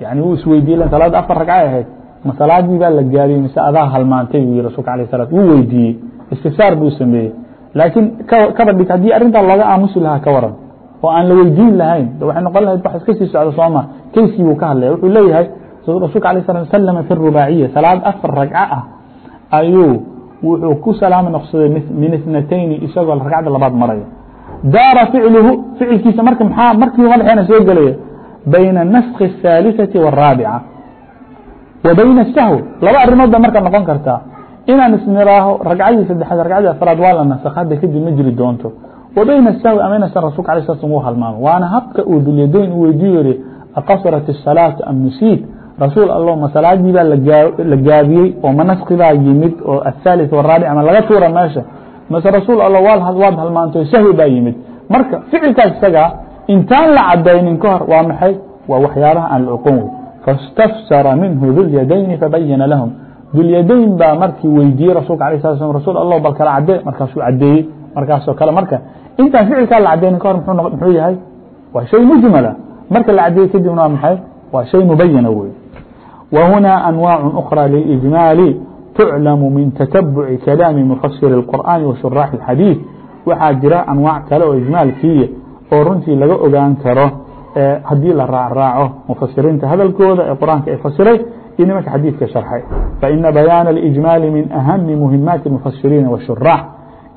yani wuu isweydiiye salaada afar ragcay ahayd masalaadii baa la gaabiyey mise adaa halmaantay buu yihi rasulka alيه الsلa wuu weydiiyey. Istifsaar buu sameeyey. Laakiin kaba dhig haddii arrintaa looga aamusi lahaa ka waran oo aan la weydiin lahayn waxay noqon lahayd wax iska sii socda sooma keyskii buu ka hadlaya. Wuxuu leeyahay rasulka alيه الsلa slma fi الrubaaciya salaad afar ragca ah ayuu wuxuu ku salaamo noqsaday min اثnatayni isagoo ragcda labaad maraya. Daara ficluhu ficilkiisa marka markii madxeena soo gelaya bayna naskhi الثaaliثaةi والraabica وبين الshw laba arimood ba marka noqon kartaa inaan isniraaho ragcadii saddexaad ragcadii afraad waa la nasakh hadda kadib ma jiri doonto. Wabayna ashwi ama inaysan rasulka alay sl u halmaamo. Waana habka uu dulyadeyn u weydiiyo yiri aqasrat الsalaatu am nusiid rasuul allo salaadii baa la gaabiyey oo ma naskibaa yimid oo athaalith waraabic ama laga tuura meesha. Mase rasuul allo waad halmaanto sahwi baa yimid. Marka ficilkaas isagaa intaan la cadaynin ka hor waa maxay? Waa waxyaabaha aan la oqon wey فاstfsر minhu dulyadayn fabayana lahum dulyadayn baa markii weydiiyey rasulka a sl s rasul all bal kala cadee markaasuu cadeeyey markaasoo kale marka intaan ficilkaa la cadeynin ka hor muxuu yahay waa shay mujmala marka la caddeeyey kadibna waa maxay waa shay mubayana wey wahunaa anwaac أkrى lilijmaali tuclamu min tatabuci kalaami mufasir اqur'aani wa shuraax waxaa jira anwaac kale oo ijmaalkiiya oo runtii laga ogaan karo haddii la raacraaco mfasirinta hadalkooda ee quraanka ee fasiray iyo nimanka xadiidka sharxay. Faina bayaan اlijmaali min ahami muhimaati اmufasiriina washuraax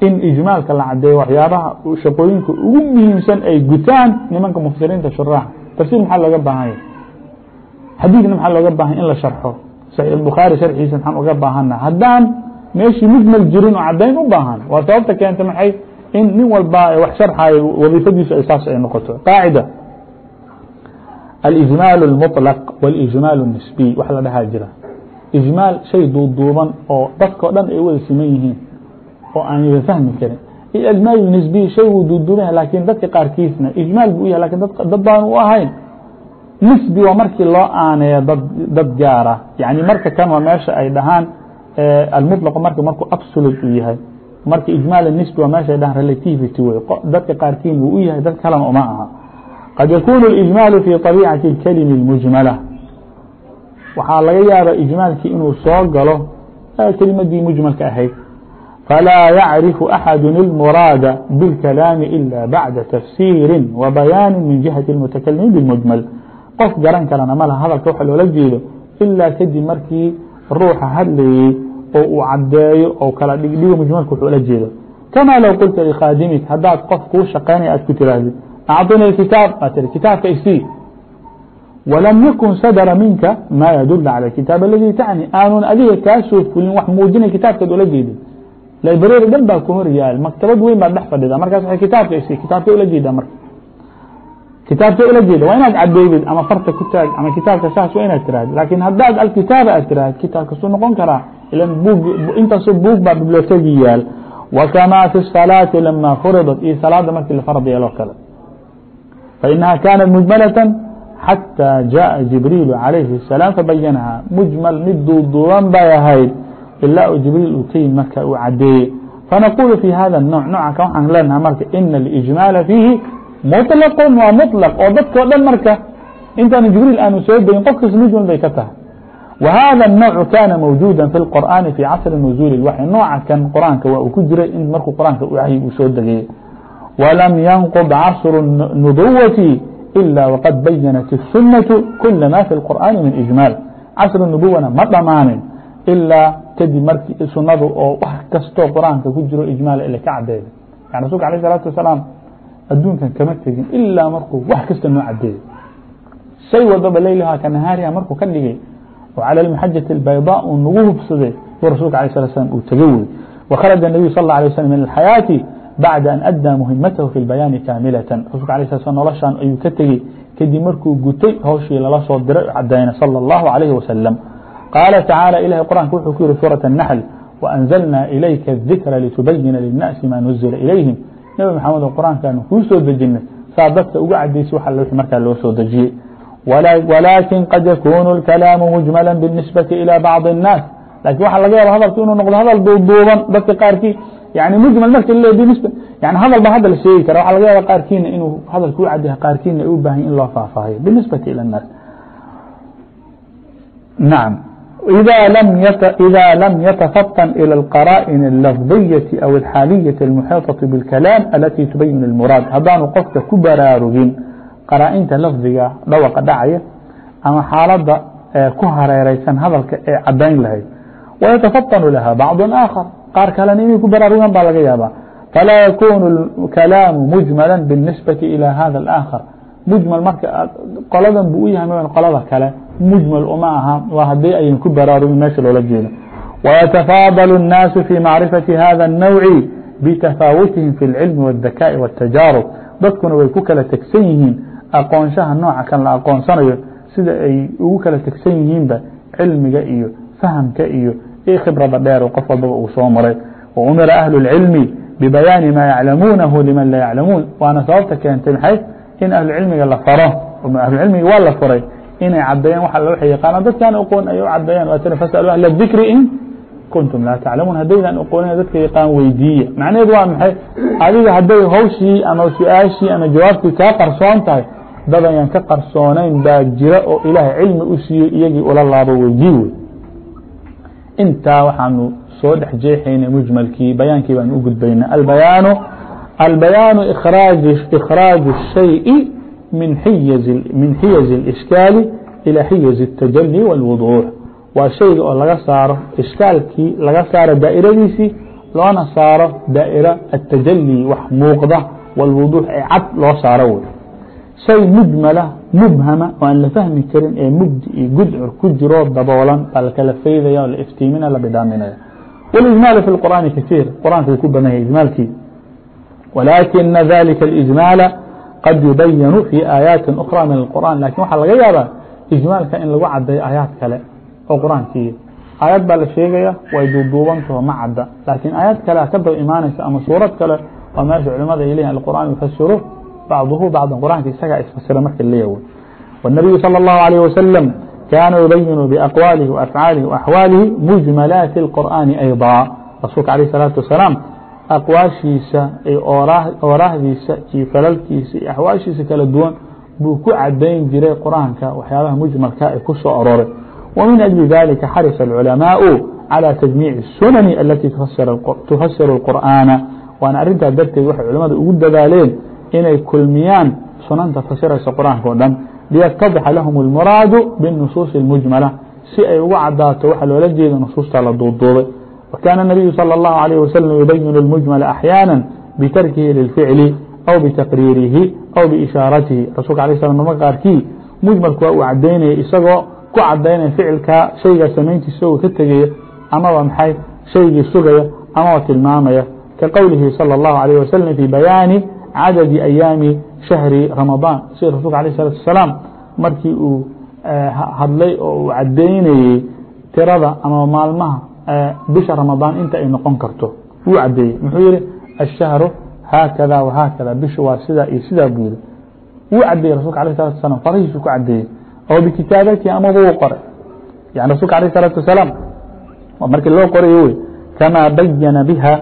in ijmaalka la cadeeyo waxyaabaha shaqooyinka ugu muhiimsan ay gutaan nimanka mfasiriinta shuraax tafsir maxaa looga baahanya xadiidna maxaa looga baahanya in la sharxo? Saxiix bukhaari sharxiisa maxaan uga baahana haddaan meeshii mujmal jirin oo cadayn u baahan waa sababta keenta maxay? In nin walba wax sharxayo wadiifadiisu ay saas ay noqoto. Qaacida alijmaal اlmuطlaq wاlijmaal الnisbiy wax la dhahaa jira ijmaal shay duuduuban oo dadkao dhan ay wada siman yihiin oo aan wada fahmi karin ijmaal nisbiy shay wuu duuduuban lakin dadka qaarkiisna ijmaal buu u yahay lakin dad baan u ahayn nisbi waa markii loo aaneeyo dad dad gaara yani marka kan waa meesha ay dhahaan almuطlq marka markuu absolute u yahay marka ijmaal nisbi waa meesha ay dhahaan relativity wey dadka qaarkiin wuu u yahay dad kalena uma aha qad yakunu اijmaalu fi طabiicati اkalimi اmujmala waxaa laga yaaba ijmaalkii inuu soo galo kelimadii mujmalka ahayd falaa yacrifu axadu اlmuraada bاlkalaami ila bacda tafsiiri wa bayaani min jihati اlmutakalimiin bاlmujmal qof garan karana malaha hadalka waxa loola jeedo ilaa kadib markii ruuxa hadlayey oo uu cadeeyo oo kala dhigdhigo mujmalka wuxuu la jeedo kama low qulta likhaadimik haddaad qof kuu shaqaynaya aad ku tirahdid أعطني الكتاب ت الكتاب كيسي ولم يكن صدر منك ما يدل على الكتاب الذي تعني. aanun adiga kaa soo fulin wax muujinay kitaabkeed ola jeedin library dhan baa ku hor yaal maktabad weyn baad dhex fadhida markaas waa kitaabka is kitaabka ula jeeda marka kitaabka ula jeeda waa inaad cadeydid ama farta ku taag ama kitaabka saas waa inaad tiraahd laakiin haddaad alkitaaba aad tiraahd kitaabka suu noqon karaa ilan bug intaasoo buug baa bibliotegi yaal wakama fi salaati lama furidat iyo salaada markii la fard yeeloo kale فإنها كانت مجملة حتى جاء جibrيل عليه السلام فبynhا مجمل mid duuduuban bay ahayd ilaa جibrيل u ka yimid marka uu cadeeyey فنقuل في hذا النوع نوعa ka waxaan leenaha marka إن الإجماaل فيهi مطلق waa مطلق oo dadko dhan marka intaan جibrيل aanu soo beyin qofkiis mجmل bay ka tahay وhذا النوع kاna موجودا في القرآن في caصر نزول الوحي. nooعa kan qرآaنka waa uu ku jiray in markuu qرآaنka وحي uu soo degeyey ولم ينقض عصر النبوة إلا وقد بينت السنة كل ما في القرآن من إجماaل cصr النبوna ma dhamaanin إlاa kadib marki sunadu oo wax kastoo qرآaنka ku jiro إجmاal ila ka cadeeya يعني رasulka عليه الصلاaةu وaسلاaم adduunkan kama tegin ilaa markuu wax kasta noo cadeeyey شhay wadaba leylaha ka nahaariha markuu ka dhigay oo calى المxajaة الbayضاء uu nagu hubsaday u rasulka aليه الصلa sلام uu tega wey وkhaرج النaبي صلى الله عليه وسلم من الحayاaةi baعda أن أdى مهimته في البياaن كاamiلة rasulka عليه sل noloshan ayuu ka tegey kadib markuu gutay hawshii lala soo diray cadayna slى الله عليه وسلم qاaلa تaعaaلى ilahy qرآنka wuxuu ku yihi sوuرaة النحل وأنزلنا إليka الذikra لتبينa للناaسi ma نزلa إليهم نبi محaمد oo qرآنkaanu kuu soo dejinay saa dadka uga cadaysa w w markaa loo soo dejiyey ولكن قد يكون الكلام مجملا بالنسبة إلى بعض الناس لكن waxa laga yaaba hadalku inuu noqdo hadal duuduuban dadka qaarkii يعني mجmل mrk بنسبة يعني hadل ba hadda la sheegi kara waxa laga yaaba qaarkiina inuu hadalk u cad yahay qaarkiina u baahanya in loo faahfaahiyo بالنisبaةi ilى الناs نaعم إذا لم يتفطن إلى القرائن اللفظية أو الحالية المحيطة بالكلام التي تبين المراد. hadaaنu qofka ku baraarugin qراaئnta lفdiga dhawqa dhacaya ama xaalada ku hareereysan hadalka ee ويتفطن لها بعض آخر qaar kalena inay ku baraarugaan baa laga yaabaa. Falaa yakunu kalaamu mujmala biاnisbati ilى hada اآkhar mujmal marka qoladan buu u yahay qolada kale mujmal uma aha. Waa haddii aynu ku baraarugin meesha loola jeedo. ويتفاضل الناaس في معرفة hذا النوع بتفاawتiهم في العلم والذكاء والتجاaرب dadkuna way ku kala tegsan yihiin aqoonshaha nooca kan la aqoonsanayo sida ay ugu kala tegsan yihiinba cilmiga iyo فahمka iyo iyo khibrada dheer qof walbaba uu soo maray. وamira أhlu الcilmi bibayaani ma yaclamuunahu liman laa yaclamuun. Waana sababta keentay maxay? In ahlucilmiga la faro ahlucilmigi waa la faray inay cadeeyaan wa waxay yaqaanaan dadkaan oqoon ay u cadeeyaan waa tani fasalu ahla dikri in kuntum laa taclamuun. Haddaydan oqoonina dadka yaqaan weydiiya. Macnaheedu waa maxay? Adiga hadday hawshii ama su'aashii ama jawaabtii kaa qarsoon tahay dadayaan ka qarsoonayn baa jira oo ilaahay cilmi u siiyey iyagii ula laabo weydii wey intaa waxaanu soo dhex jeexayna mujmalkii bayaankii baanu u gudbayna abayaan albayaanu ikhraaجu الshayءi min xiyaز اlishkaali ilى xiyaز الtajali wاlwuduuح waa shayga oo laga saaro ishkaalkii laga saaro daa'iradiisii loona saaro daa'ira atajali wax muuqda wاlwuduuح ee cad loo saaro wey shay mujmala mubhama oo aan la fahmi karin ee mugdi iyo gudcur ku jiroo daboolan baa lakala faydaya oo la iftiimina la bidhaaminaya واإجmاaل في القرآن كثير qرآنka wuu ku badan yahay iجmاalkii ولakiنa ذلika الإجmاaل qad يubayn في آيaaت أخرى min القرآن lakin waxaa laga yaabaa iجmaalka in lagu cadeeyo aayaad kale oo qرآankii aayad baa la sheegaya way duuduubantaho ma cadda laakiin aayad kale ka daba imaanaysa ama suurad kale waa meesha culimada ay leyihin alqur'aan yufasiru bacduhu bacda quraanka isagaa isfasira marka leeyahay والنبي صلى الله عليه وسلم كان يبين بأقواله وأفعاله وأحواaله مجملات القرآن أيضا. رasuلka عليه الصلاaة وaسلاaم أqواaشhiisa oorahdiisa iyo falalkiisa iyo أحواaشhiisa kala duwan buu ku cadayn jiray qرآaنka waxyaabaha مجملka ay ku soo aroray ومن أجل ذلika xرص العلماء على تجميع السنن التي تفsر القرآaن waana arintaa darteed waxay culamada ugu dadaaleen inay kulmiyaan sunanta fasiraysa qur'aanka o dhan liyتضxa lahum الmuraadu bالnusuuص الmujmala si ay uga cadaato waxa loola jeeda nusuusta la duuduubay وkاna النabiyu slى الlaه عليه وsلم yubayin الmujmل أحyاnا btarkihi lilficli aw bitaqriirihi aw biishaaratihi rasulka alay slam marmarka qaarkii mujmalku waa uu cadaynaya isagoo ku cadaynaya ficilka shaygaa samayntiisa oo ka tegaya amaba maxay shaygii sugaya amaba tilmaamaya ka qowlihi salى الlahu عalيه wasalam fi bayaani cadadi ayaami shahri ramadaan sida rasulka alayه الsalatu wasalaam markii uu hadlay oo uu cadaynayey tirada ama maalmaha bisha ramadaan inta ay noqon karto wuu cadeeyey muxuu yihi الshahru haakada وhaakada bishu waa sidaa iyo sidaa buu yihi wuu cadeeyey rasulka alيه الsalatu wasalam farahiisu ku cadeeyey oo bikitaabatihi amaba uu qoray yani rasulka alيه الsalatu wasalaam markii loo qorayo wey kama bayana biha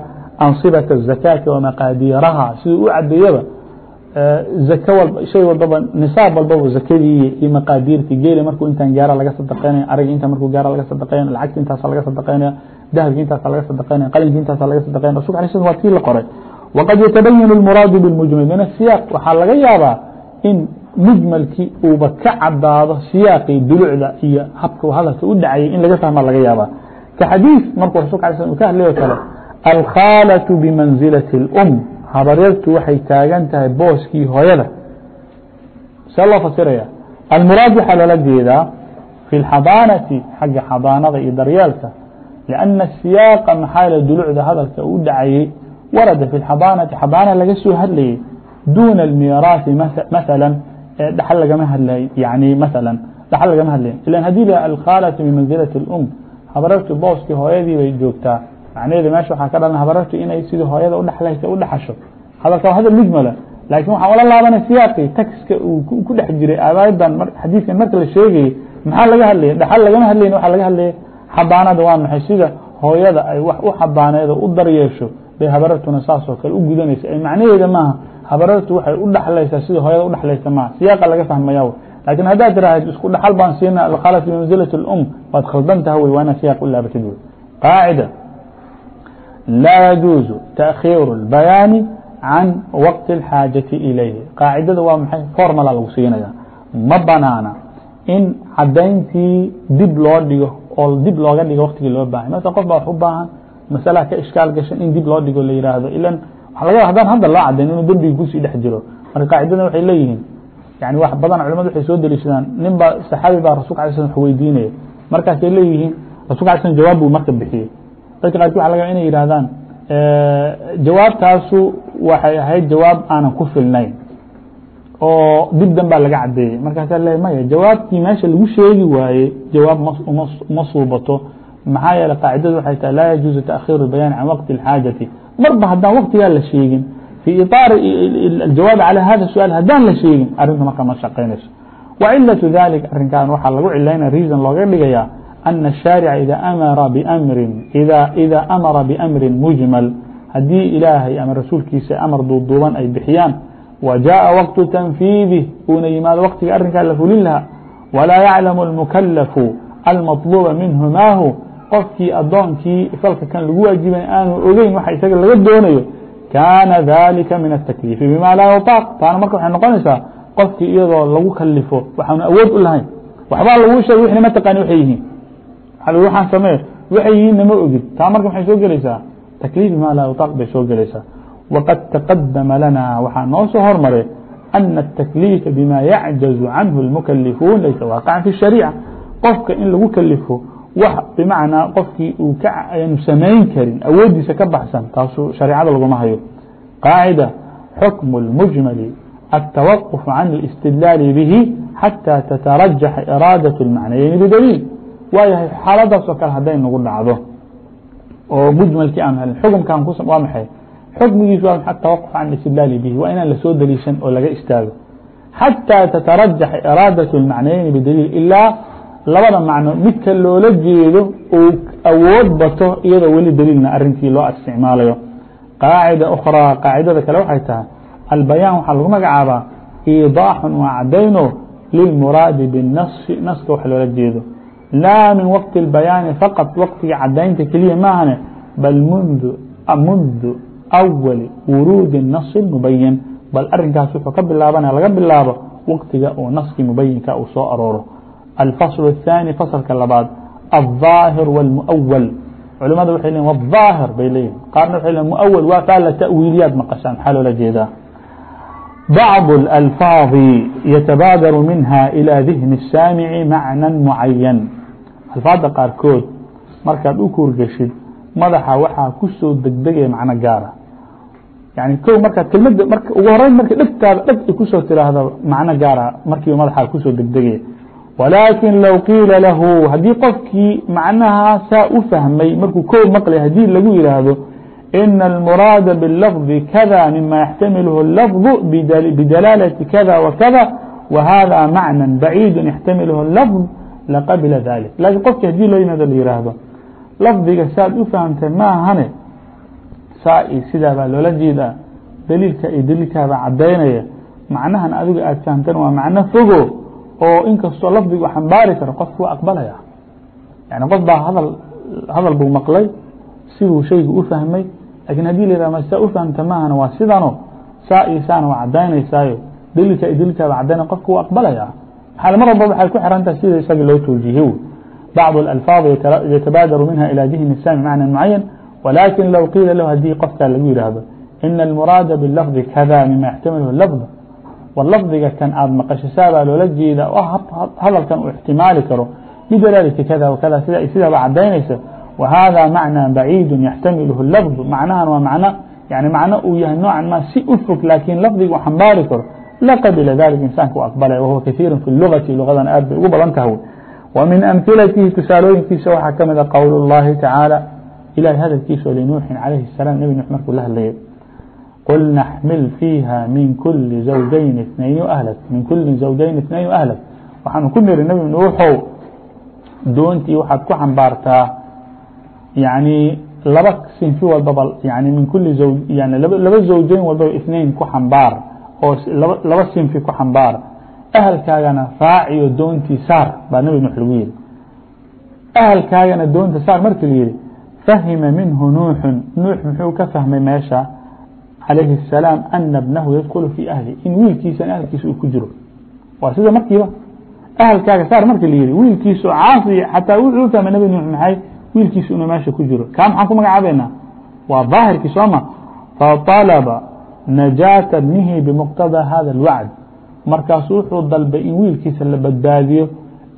anصibaة الزakاةi وamaqaadiiraha siduu u cadeeyaba zake walba shay walbaba nisaab walbaba zakadii iyo maqaadiirtii geeli markuu intaan gaara laga sadaqaynaya aragi inta markuu gaara laga sadaqaynaya lacagti intaasa laga sadaqaynaya dahabki intaasa laga sadaqaynaya qalinki intaasa laga sadaqaynaya rasulka alay slam waa tii la qoray waqad yatabayin اlmuraadu biاlmujmal min asiyaaq waxaa laga yaabaa in mujmalkii uuba ka cadaado siyaaqii dulucda iyo habka hadalka u dhacayay in laga fahma laga yaabaa ka xadiis markuu rasulka alay slam uu ka hadlayo kale alkhaalatu bimansilati اlum habaryartu waxay taagan tahay booskii hooyada. See loo fasiraya almuraad waxaa loola jeedaa fi اxadaanati xagga xadaanada iyo daryeelka لأna الsiyaaqa maxaa l dulucda hadalka uu dhacayey warada fi xadaanati xadaana laga soo hadlayey duuna اlmiiraaثi maثalا ee dhaxal lagama hadlayn yani maala dhaxal lagama hadlayn ilan haddii alkhaalatu bimansilati اlum habarartu booskii hooyadii bay joogtaa macnaheeda meesha waxaa ka dhalan habarartu inay sidii hooyada udhaxlaysa u hadalka waa hadal mujmala laakiin waxaa ula laabanay siyaaqii taxiska uu ku dhex jiray aayadan xadiiskan marka la sheegayey maxaa laga hadlaya dhaxal lagama hadlayn waxaa laga hadlayay xabaanada waa maxay? Sida hooyada ay wax u xabaaneedo u daryeesho bay habarartuna saasoo kale u gudanaysa. Ay macnaheeda maaha habarartu waxay u dhaxlaysaa sida hooyada u dhaxlaysa maaha. Siyaaqa laga fahmaya laakiin haddaad tiraahd isku dhaxal baan siina alkhaalat bimanzilati اlum waad khaldantaha wey waa siyaaq u laabatid wey qaacida laa yajuuzu taakhiiru اlbayaani can waqti اlxaajati ilayhi qaacidada waa maxay formala lagu siinaya ma banaana in cadayntii dib loo dhigo oo dib looga dhigo waktigii loo bahay masa qof baa wax u baahan masala ka ishkaal gashan in dib loo dhigo la yihaahdo ilan waa laga hadaan hadda loo cadayn inuu dembigi ku sii dhex jiro marka qaacidadan waxay leeyihiin yani wax badan culamadu waxay soo deliishadaan nin baa saxaabi baa rasulka slam wax weydiinaya markaasay leeyihiin rasulka alay slam jawaab buu marka bixiyey dadka qaarki waxa laga inay yidhahdaan jawaabtaasu waxay ahayd jawaab aanan ku filnayn oo dib dan baa laga cadeeyey markaasaa le maya jawaabtii meesha lagu sheegi waaye jawaab ma suubato maxaa yeele qaacidadu waxay tahay laa yajuuzu taakhiru bayaan can waqti اlxaajati marba haddaan waktigaa la sheegin fii iطaari ajawaab calى hada su-aal haddaan la sheegin arrintu marka ma shaqaynayso wacilaةu dalik arrinkan waxaa lagu cilaynaya reason looga dhigayaa أن الشhاaرع إdا أmرa بأمri مجمل hadيi ilaahay ama rasuulkiisa amar duuduuban ay bixiyaan وجاءa وقت تنفيidه una yimaado wktiga arinkaa la fulin lahaa وlاa يعلم المكلف المطلوبa minhu maahu qofkii adoonkii falka kan lagu waaجibay aanu ogeyn waxa isaga laga doonayo kاana ذalika min التakلiifi bma laa yطاq taana marka waxay noqonaysaa qofkii iyadoo lagu kalifo waxaanu awood u lahayn waxbaa laguu sheegay wixna matqani waxay yihiin waxaan samee waxay yihiin nama ogid. Taa marka maxay soo gelaysaa? Takliif ma laa yuطaaq bay soo gelaysaa. Waqad taqadama lana waxaa noo soo hormaray أna الtakliifa bima yacjazu canhu اlmukalifuun laysa waaqعan fi الshariica qofka in lagu kalifo wax bimacnaa qofkii uu kaanu samayn karin awoodiisa ka baxsan taasu shareecada laguma hayo. Qaacida xukm اlmujmali الtawaqf can اlاstidlaali bihi xatى tatarajaxa iraadaة اlmacnayeyn bidaliil waayahay xaaladaasoo kale haday nagu dhacdo oo mujmalkii aan helin xukumkan waa maxay? Xukmigiis waa maa tawaqf can istidlaali bihi waa inaan la soo deliishan oo laga istaago. Xatىa tatarajax iraadaة اmacnayeyni bdaliil ilaa labada macno midka loola jeedo uu awood bato iyadoo weli daliilna arintii loo isticmaalayo. Qaacida ukraa qaacidada kale waxay tahay albayaan waxaa lagu magacaabaa iidaaxun waa lilmuraadi bاnasi naska wax loola jeedo. لاa miن وقت البياaن فقط وqtigii cadaynta keliya maahne bal mnذ أول وurوd نص مبين bal arinkaas wuxuu ka bilaabanaya laga bilaabo waqtiga oo naskii mubayinka uu soo arooro. Alfasl الثاني faslka labaad الظاahir والmuأwl culimada waxay leeyiin wالظaahir bay leeyihiin qaarna waxay leeyiin muأwl waa taa ta'wiiliyaad maqashaan maxaa loola jeedaa? bacض الأlفاaظ yatabaadaru minha إilى dihni الsaamici macnى mucayan alfaada qaarkood markaad u kuurgeshid madaxa waxaa ku soo degdegaya macno gaara yani ko markaad kelmada m ugu horeyn marka dhegtaada dheg ay kusoo tiraahdo macno gaara markiiba madaxaa kusoo degdegaya walaakin low qiila lahu haddii qofkii macnaha saa u fahmay markuu ko maqlay hadii lagu yihaahdo إن المراad باللفظ kذا مما يحتمله اللفظ بدلالة kذا وkذا وhذا معنى بعيد يحتمله اللفظ لqبل ذلك. لكن qofki hadيi loo yimaado yihahdo لفdiga saad u فahمtee maahane saa sidaa baa loola jeedaa dliilka iyo dliilkaaba cadaynaya macnahan adiga aad فahمtan waa macno fogo oo inkastoo lفdigu xambaari karo qofk waa aqbalaya yعnي qof baa hadal buu maqlay siduu shaygu u fahmay lakin hadii la yihah saa u fahamta maahana waa sidano saa iyo saana waa cadaynaysaayo daliilka iyo daliilkaaba cadaynaya qofku waa aqbalaya maxaa mar walba waxay ku xirantahay sida isaga loo toojihiy bacض الألفاظ yatabaadaru minha ilى dihni الsami macna mucayan ولكن لو قيiل لh hadii qofkaa lagu yihahdo إن المراaد باللفظ kذا مima يحتمله اللفظ واللفظiga kan aad مqشhsaa baa loola jeeda hadalkan uu احtimaali karo بdلaaلةi kذا وkذا sidaaba cadaynaysa وhذا معنى بعيد يحتmله اللفظ. معنha waa mn n mعنo uu yahay نوoعa ma si u fog lakiin lفdiga u xمbaari karo. la qبل ذaلiك inسaنka u أقبلa وهuوa kaثيirا في اللغaةi luغadan aad bay ugu badan tahay ومiن أمثiلتهi تusaalooyinkiisa waxaa ka mida qول اللhi تaعaaلى إلahy hadلkiisa لنوuحi عليه السلام نب نوح markuu la hadlayay قل نحمل فيiها من كuل زوجين اثنين أهلك من كuلi زوجين اثنين أهلك waxaan ku niri نبi نوuxow doontii waxaad ku xمbaartaa yaعnي laba sinfi walbaba yani min kuli yani laba زawjayn walbaba اثنain ku xambaar oo laba sinfi ku xambaar أهلkaagana raaciyo doontii saar baa نبi نوح lagu yihi أهلkaagana doonta saar marki la yihi fahima minhu nuuxu nuux muxuu ka fahmay meesha calayhi الsalaam ana bnahu yadkulu fii ahli in wiilkiisan ahlkiisa uu ku jiro waa sida markiiba ahalkaaga saar marki la yihi wiilkiisu caasi xataa wuxuu fahmay nabi nuux maxay wiilkiisu inuu meesha ku jiro. Ka maxaan ku magacaabaynaa waa daahirkii sooma faطalba najaaةa bnihi bmuqtadى hada اlwacd markaasu wuxuu dalbay in wiilkiisa la badbaadiyo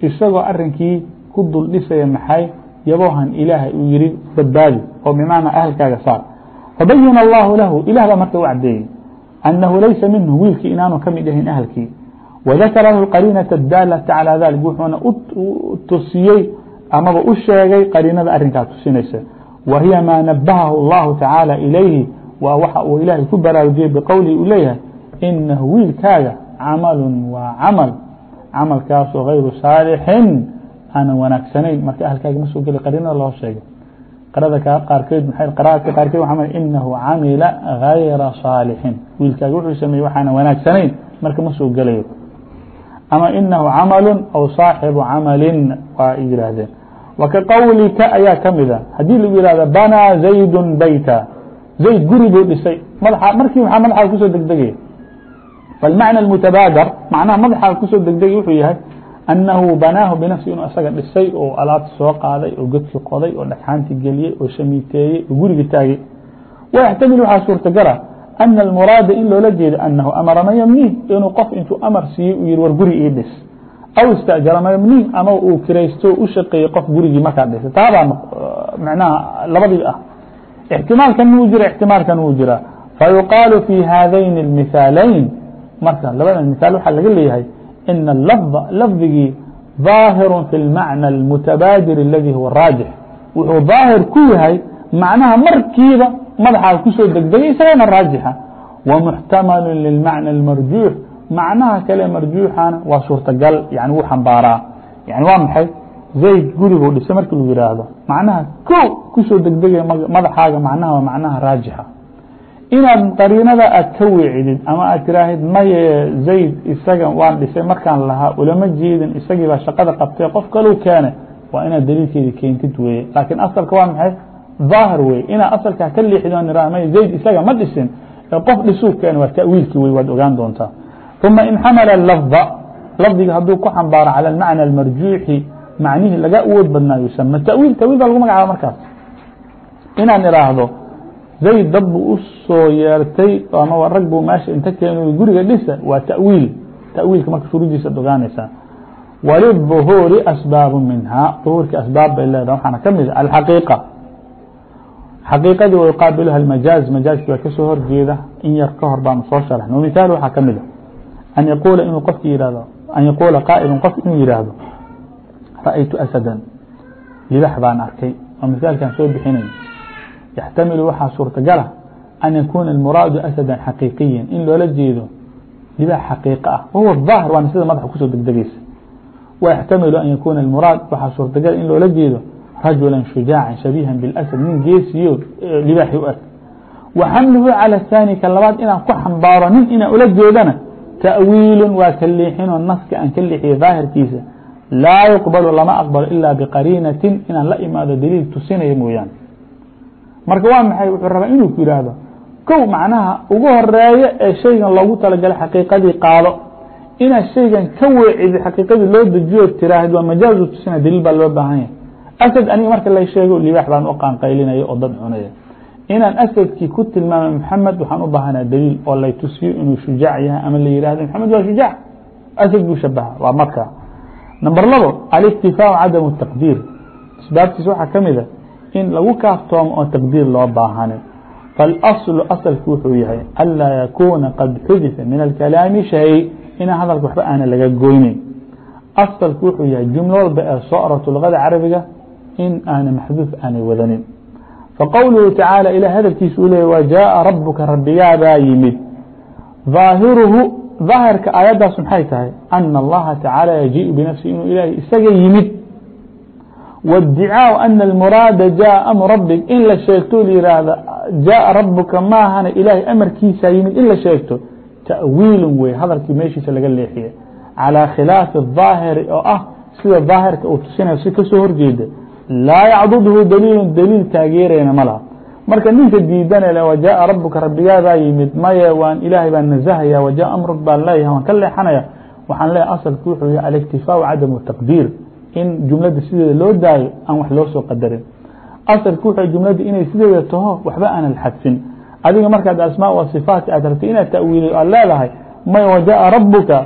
isagoo arinkii ku dul dhisaya maxay yabowhan ilaahay uu yihi badbaadi oo bimacnaa ahlkaaga saar. Fabayina اllahu lahu ilah baa marka u cadeeyey أnahu laysa minhu wiilkii inaanu ka mid ahayn ahlkii wadakara lahu qariinaةa اdaalaةa calى dalik wuxuuna u tusiyey amaba u sheegay qariinada arinkaa tusinaysa. Wa hiya maa nabahahu اllahu tacaala ilayhi waa waxa uu ilaahay ku baraarujiyey biqowlihi uu leeyahay inahu wiilkaaga camalu waa camal. Camalkaasoo gayru saalixin aanan wanaagsanayn. Marka ahlkaaga ma soo geli qariinada loo sheegay. Qirada qaarkeed qira'adka qaarkeed waxa inahu camila gayra saalixin wiilkaaga wuxuu sameeyey waxaanan wanaagsanayn marka ma soo gelayo. Ama inahu camalu aw saaxibu camalin waa yihaahdeen wa ka qowlika ayaa kamida haddii lagu yihahdo banaa zaydun bayta zayd guri buu dhisay mada markii maxaa madaxaa kusoo degdegaya falmacna اmutabaadar macnaha madaxaa kusoo degdegay wuxuu yahay أنhu banaahu bnafsi inuu isaga dhisay oo alaabta soo qaaday oo godki qoday oo dhagxaanti geliyey oo shamiiteeyey oo guriga taagay ويxtamil waxaa suurtagala أن الmuraada in loola jeedo أنhu amara man ymnih inuu qof intuu amar siiyey u yihi war guri ii dhis aw istأjara mabni ama uu kiraysto u shaqeeyey qof gurigii markaa dhisa taabaa manaha labadii ah اxtimaalkan wuu jira اxtimaalkan wuu jira fayuqaalu fi haadayn الmihaaلاyn marka labadan mihaal waxaa laga leeyahay ina lafda lafdigii ظaahiru fi اlmacnى اlmutabaadir اladي huwa raajix wuxuu daahir ku yahay macnaha markiiba madaxaa ku soo degdegay isagana raajixa wa muxtamalu lilmacnى اlmarjuux macnaha kale marjuuxana waa suurtagal yani wuu xambaaraa. Yani waa maxay? Zayd gurigu dhibse marki uu yihaahdo macnaha ko ku soo degdegay madaxaaga macnaha waa macnaha raajixa. Inaad qariinada aad ka weecdid ama aad tiraahid maye zayd isaga waan dhisay markaan lahaa ulama jeedin isagii baa shaqada qabtay qof kalou keene. Waa inaad daliilkeedi keentid weeye. Laakiin asalka waa maxay? Daahir weye inaad asalkaa ka leexid aa irah may zayd isaga ma dhisin. Qof dhisuu keene waa tawiilkii wey waad ogaan doontaa. ثuma in xamla الlafظa lafdiga hadduu ku xambaaro calى اmacnى اmarjuuxi macnihii laga awood badnaa yusama tawiil tawiil baa lagu magacaaba markaas inaan iraahdo zayd dab buu u soo yeertay ama rag buu meesha inta keeno guriga dhisa waa tawiil tawiilka marka shuruudiisa dogaanaysaa waliلظuhuuri asbaabu minhaa duhuurkii asbaab bay leedah waxaana ka mida alxaqiiqa xaqiiqadii wayqaabiluha اmajaaz majaazki waa ka soo horjeeda in yar ka hor baanu soo sharxno mihaal waxaa ka mida أن يقول inuu qofki yihahdo أن يقول قائل qof inuu yihahdo رأيت أسدا. لبح baan arkay oo مثاaلkan soo bixinay يحتمل waxaa suurtagala أن يكون المراad أسدا حقيقيا. in loola jeedo لبح حقيiقة ah وهو الظاهر waan sida madax ku soo degdegeysa ويحتمل أن يكون المراad waxaa suurtagala in loola jeedo رaجuلا شhuجاعا شhبيها بالأسد. nin geesiyo لباaxi u أrk وxمله على الثاني ka labaad inaan ku xنbaaro nin inaa ula jeedana ta'wiilu waa ka leexinoo naska aan ka leexiye daahirkiisa laa yuqbalu lama aqbalo ila bqariinatin inaan la imaado daliil tusinaya mooyaane marka waa maxay wuxuu rabaa inuu ku yidhaahdo kow macnaha ugu horeeyo ee shaygan loogu talagalay xaqiiqadii qaado inaad shaygan ka weecidi xaqiiqadii loo dejiyo tiraahd waa majaazu tusina daliil baa loo baahan yahay asad aniga marka la sheego libaax baan u qaanqaylinaya oo dad cunaya inaan asadkii ku tilmaamay maxamed waxaan u baahanaa daliil oo lay tusiyo inuu shujaac yahay ama la yihahdo maxamed waa shujaac asad buu shabaha waa marka. Number labo aliktifaau cadamu taqdiir. Asbaabtiis waxaa ka mida in lagu kaaftoomo oo taqdiir loo baahanin faاlaslu asalku wuxuu yahay anlaa yakuuna qad xudifa min alkalaami shay. Inaan hadalka waxba aana laga goyneyn asalku wuxuu yahay jumlo walba ee soo aroorto luqada carabiga in aana maxduuf aanay wadanin faqowluhu tacaala ilah hadalkiisa u leeyay wa jaaءa rabuka rabbigaabaa yimid ظaahiruhu ظaahirka aayaddaas maxay tahay ana اllaha tacaala yajiiءu binafsi inuu ilaahay isaga yimid wاdicaaءu ana اlmuraada jaءa amru rabig in la sheegto yihaahda jaaءa rabuka maahana ilaahay amarkiisa yimid in la sheegto تأwiil wey hadalkii meeshiisa laga leexiye calى khilaafi الظaahiri oo ah sida ظaahirka uu tusinayo si kasoo horjeeda laa yacdudhu daliil daliil taageerayna ma laha marka ninka diidane wajaaa rabuka rabigaadaa yimid maye waan ilaahay baa nazahaya waja amrug baan leeyahay waan ka leexanaya waxaan leeyahay asalku wuxuu yahay aliktifaaءu cadamu taqdiir in jumlada sideeda loo daayo aan wax loo soo qadarin asalku wuxuu jumlada inay sideeda taho waxba aanan xadfin adiga markaad asmaa wa sifaat aad rabtay inaad tawiiliyo aad leedahay may wajaaa rabuka